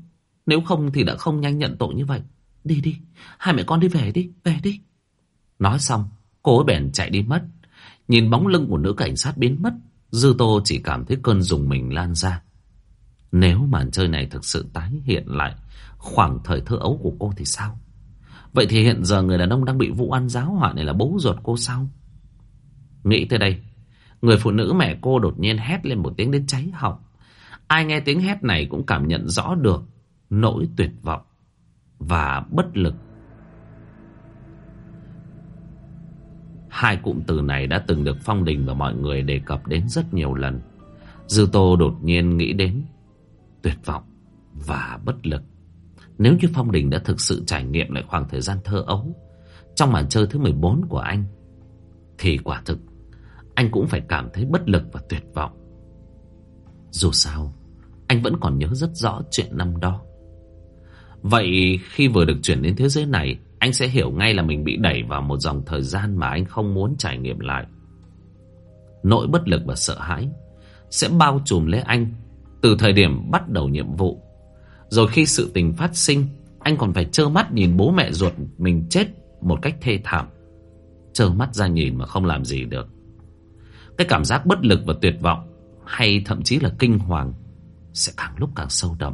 Nếu không thì đã không nhanh nhận tội như vậy. Đi đi, Hai mẹ con đi về đi Về đi. Nói xong, Cô ấy bèn chạy đi mất. Nhìn bóng lưng của nữ cảnh sát biến mất, Dư Tô chỉ cảm thấy cơn dùng mình lan ra. Nếu màn chơi này thực sự tái hiện lại Khoảng thời thơ ấu của cô thì sao? Vậy thì hiện giờ người đàn ông đang bị vụ ăn giáo họa này là bố ruột cô sao Nghĩ tới đây, Người phụ nữ mẹ cô đột nhiên hét lên một tiếng đến cháy họng. Ai nghe tiếng hét này cũng cảm nhận rõ được nỗi tuyệt vọng và bất lực. Hai cụm từ này đã từng được Phong Đình và mọi người đề cập đến rất nhiều lần. Dư Tô đột nhiên nghĩ đến tuyệt vọng và bất lực. Nếu như Phong Đình đã thực sự trải nghiệm lại khoảng thời gian thơ ấu trong màn chơi thứ 14 của anh, thì quả thực anh cũng phải cảm thấy bất lực và tuyệt vọng. Dù sao, anh vẫn còn nhớ rất rõ chuyện năm đó. Vậy khi vừa được chuyển đến thế giới này, anh sẽ hiểu ngay là mình bị đẩy vào một dòng thời gian mà anh không muốn trải nghiệm lại. Nỗi bất lực và sợ hãi sẽ bao trùm lấy anh từ thời điểm bắt đầu nhiệm vụ. Rồi khi sự tình phát sinh, anh còn phải trơ mắt nhìn bố mẹ ruột mình chết một cách thê thảm. Trơ mắt ra nhìn mà không làm gì được. Cái cảm giác bất lực và tuyệt vọng Hay thậm chí là kinh hoàng Sẽ càng lúc càng sâu đậm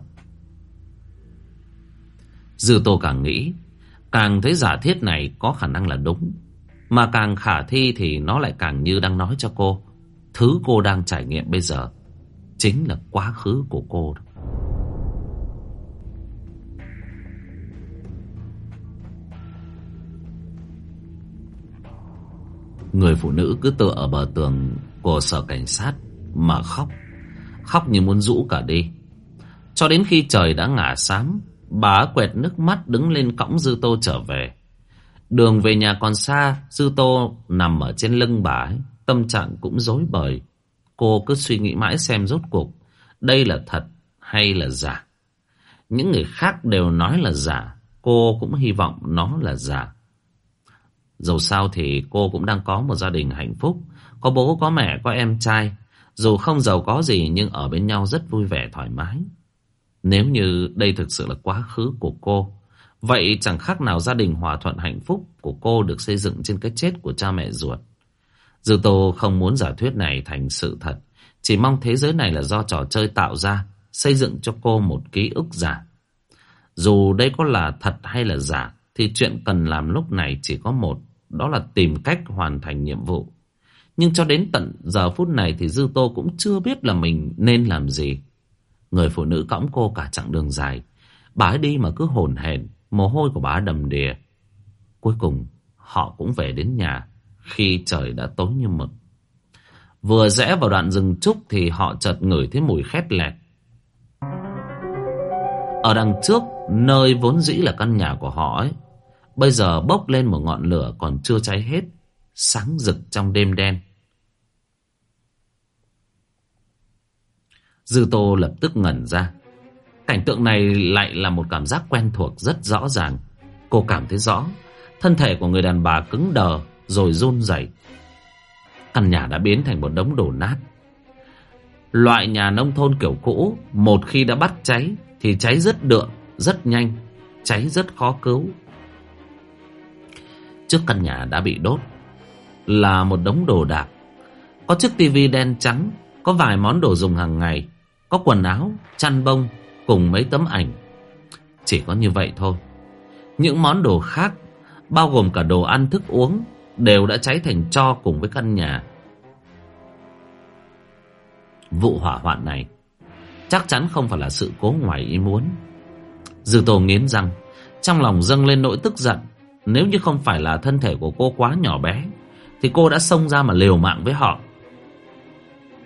Dư Tô càng nghĩ Càng thấy giả thiết này có khả năng là đúng Mà càng khả thi thì nó lại càng như đang nói cho cô Thứ cô đang trải nghiệm bây giờ Chính là quá khứ của cô Người phụ nữ cứ tựa ở bờ tường của sở cảnh sát mà khóc. Khóc như muốn rũ cả đi. Cho đến khi trời đã ngả xám, bà quẹt nước mắt đứng lên cõng Dư Tô trở về. Đường về nhà còn xa, Dư Tô nằm ở trên lưng bà ấy, tâm trạng cũng rối bời. Cô cứ suy nghĩ mãi xem rốt cuộc, đây là thật hay là giả. Những người khác đều nói là giả, cô cũng hy vọng nó là giả. Dù sao thì cô cũng đang có một gia đình hạnh phúc Có bố, có mẹ, có em trai. Dù không giàu có gì nhưng ở bên nhau rất vui vẻ thoải mái. Nếu như đây thực sự là quá khứ của cô Vậy chẳng khác nào gia đình hòa thuận hạnh phúc của cô được xây dựng trên cái chết của cha mẹ ruột. Dư Tô không muốn giả thuyết này thành sự thật Chỉ mong thế giới này là do trò chơi tạo ra Xây dựng cho cô một ký ức giả. Dù đây có là thật hay là giả Thì chuyện cần làm lúc này chỉ có một đó là tìm cách hoàn thành nhiệm vụ. Nhưng cho đến tận giờ phút này thì Dư Tô cũng chưa biết là mình nên làm gì. Người phụ nữ cõng cô cả chặng đường dài. Bà ấy đi mà cứ hồn hển, mồ hôi của bà đầm đìa. Cuối cùng họ cũng về đến nhà khi trời đã tối như mực. Vừa rẽ vào đoạn rừng trúc thì họ chợt ngửi thấy mùi khét lẹt. Ở đằng trước, nơi vốn dĩ là căn nhà của họ ấy, Bây giờ bốc lên một ngọn lửa còn chưa cháy hết Sáng rực trong đêm đen Dư Tô lập tức ngẩn ra Cảnh tượng này lại là một cảm giác quen thuộc rất rõ ràng Cô cảm thấy rõ Thân thể của người đàn bà cứng đờ rồi run rẩy. Căn nhà đã biến thành một đống đổ nát. Loại nhà nông thôn kiểu cũ, một khi đã bắt cháy thì cháy rất đượm, rất nhanh, cháy rất khó cứu. Trước căn nhà đã bị đốt là một đống đồ đạc. Có chiếc tivi đen trắng, có vài món đồ dùng hàng ngày, có quần áo, chăn bông cùng mấy tấm ảnh. Chỉ có như vậy thôi. Những món đồ khác, bao gồm cả đồ ăn thức uống, đều đã cháy thành tro cùng với căn nhà. Vụ hỏa hoạn này chắc chắn không phải là sự cố ngoài ý muốn. Dư Tô nghiến răng, trong lòng dâng lên nỗi tức giận. Nếu như không phải là thân thể của cô quá nhỏ bé, thì cô đã xông ra mà liều mạng với họ.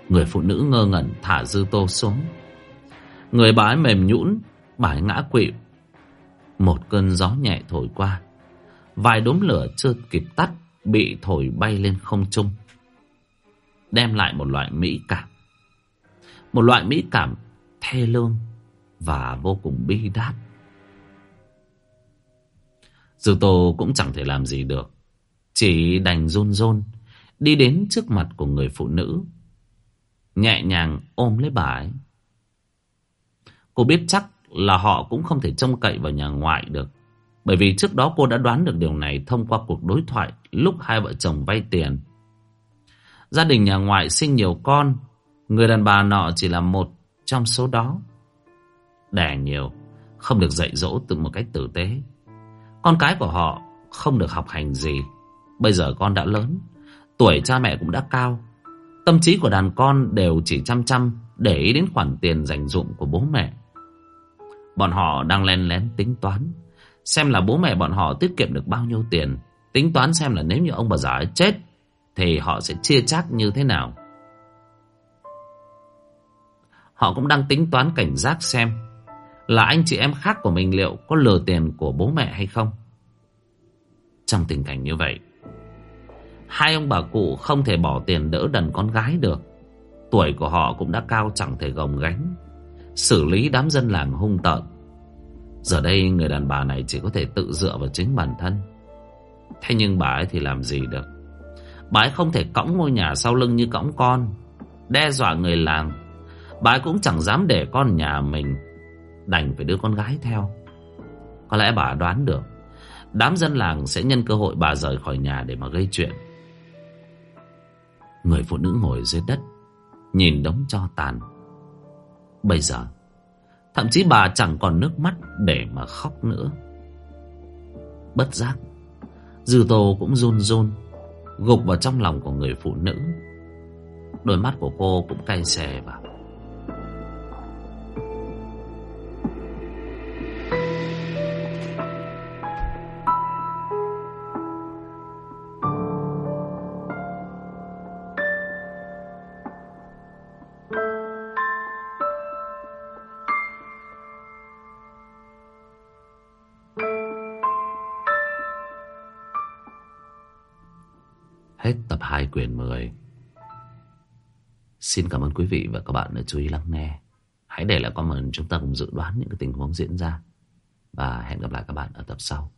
Người phụ nữ ngơ ngẩn thả Dư Tô xuống. Người bà ấy mềm nhũn, bà ấy ngã quỵ. Một cơn gió nhẹ thổi qua. Vài đốm lửa chưa kịp tắt bị thổi bay lên không trung. Đem lại một loại mỹ cảm. Một loại mỹ cảm thê lương và vô cùng bi đát. Dư Tô cũng chẳng thể làm gì được. Chỉ đành run run đi đến trước mặt của người phụ nữ. Nhẹ nhàng ôm lấy bà ấy. Cô biết chắc là họ cũng không thể trông cậy vào nhà ngoại được. Bởi vì trước đó cô đã đoán được điều này thông qua cuộc đối thoại lúc hai vợ chồng vay tiền. Gia đình nhà ngoại sinh nhiều con, người đàn bà nọ chỉ là một trong số đó. Đẻ nhiều, không được dạy dỗ từ một cách tử tế. Con cái của họ không được học hành gì. Bây giờ con đã lớn, tuổi cha mẹ cũng đã cao. Tâm trí của đàn con đều chỉ chăm chăm để ý đến khoản tiền dành dụng của bố mẹ. Bọn họ đang len lén tính toán Xem là bố mẹ bọn họ tiết kiệm được bao nhiêu tiền Tính toán xem là nếu như ông bà già ấy chết Thì họ sẽ chia chác như thế nào Họ cũng đang tính toán cảnh giác xem là anh chị em khác của mình liệu có lừa tiền của bố mẹ hay không? Trong tình cảnh như vậy, Hai ông bà cụ không thể bỏ tiền đỡ đần con gái được. Tuổi của họ cũng đã cao chẳng thể gồng gánh. Xử lý đám dân làng hung tợn. Giờ đây người đàn bà này chỉ có thể tự dựa vào chính bản thân. Thế nhưng bà ấy thì làm gì được? Bà ấy không thể cõng ngôi nhà sau lưng như cõng con, Đe dọa người làng. Bà ấy cũng chẳng dám để con nhà mình Đành phải đưa con gái theo. Có lẽ bà đoán được, Đám dân làng sẽ nhân cơ hội bà rời khỏi nhà để mà gây chuyện. Người phụ nữ ngồi dưới đất, Nhìn đống cho tàn. Bây giờ, Thậm chí bà chẳng còn nước mắt để mà khóc nữa. Bất giác, Dư tô cũng run run, Gục vào trong lòng của người phụ nữ. Đôi mắt của cô cũng cay xè vào. Xin cảm ơn quý vị và các bạn đã chú ý lắng nghe. Hãy để lại comment, chúng ta cùng dự đoán những cái tình huống diễn ra. Và hẹn gặp lại các bạn ở tập sau.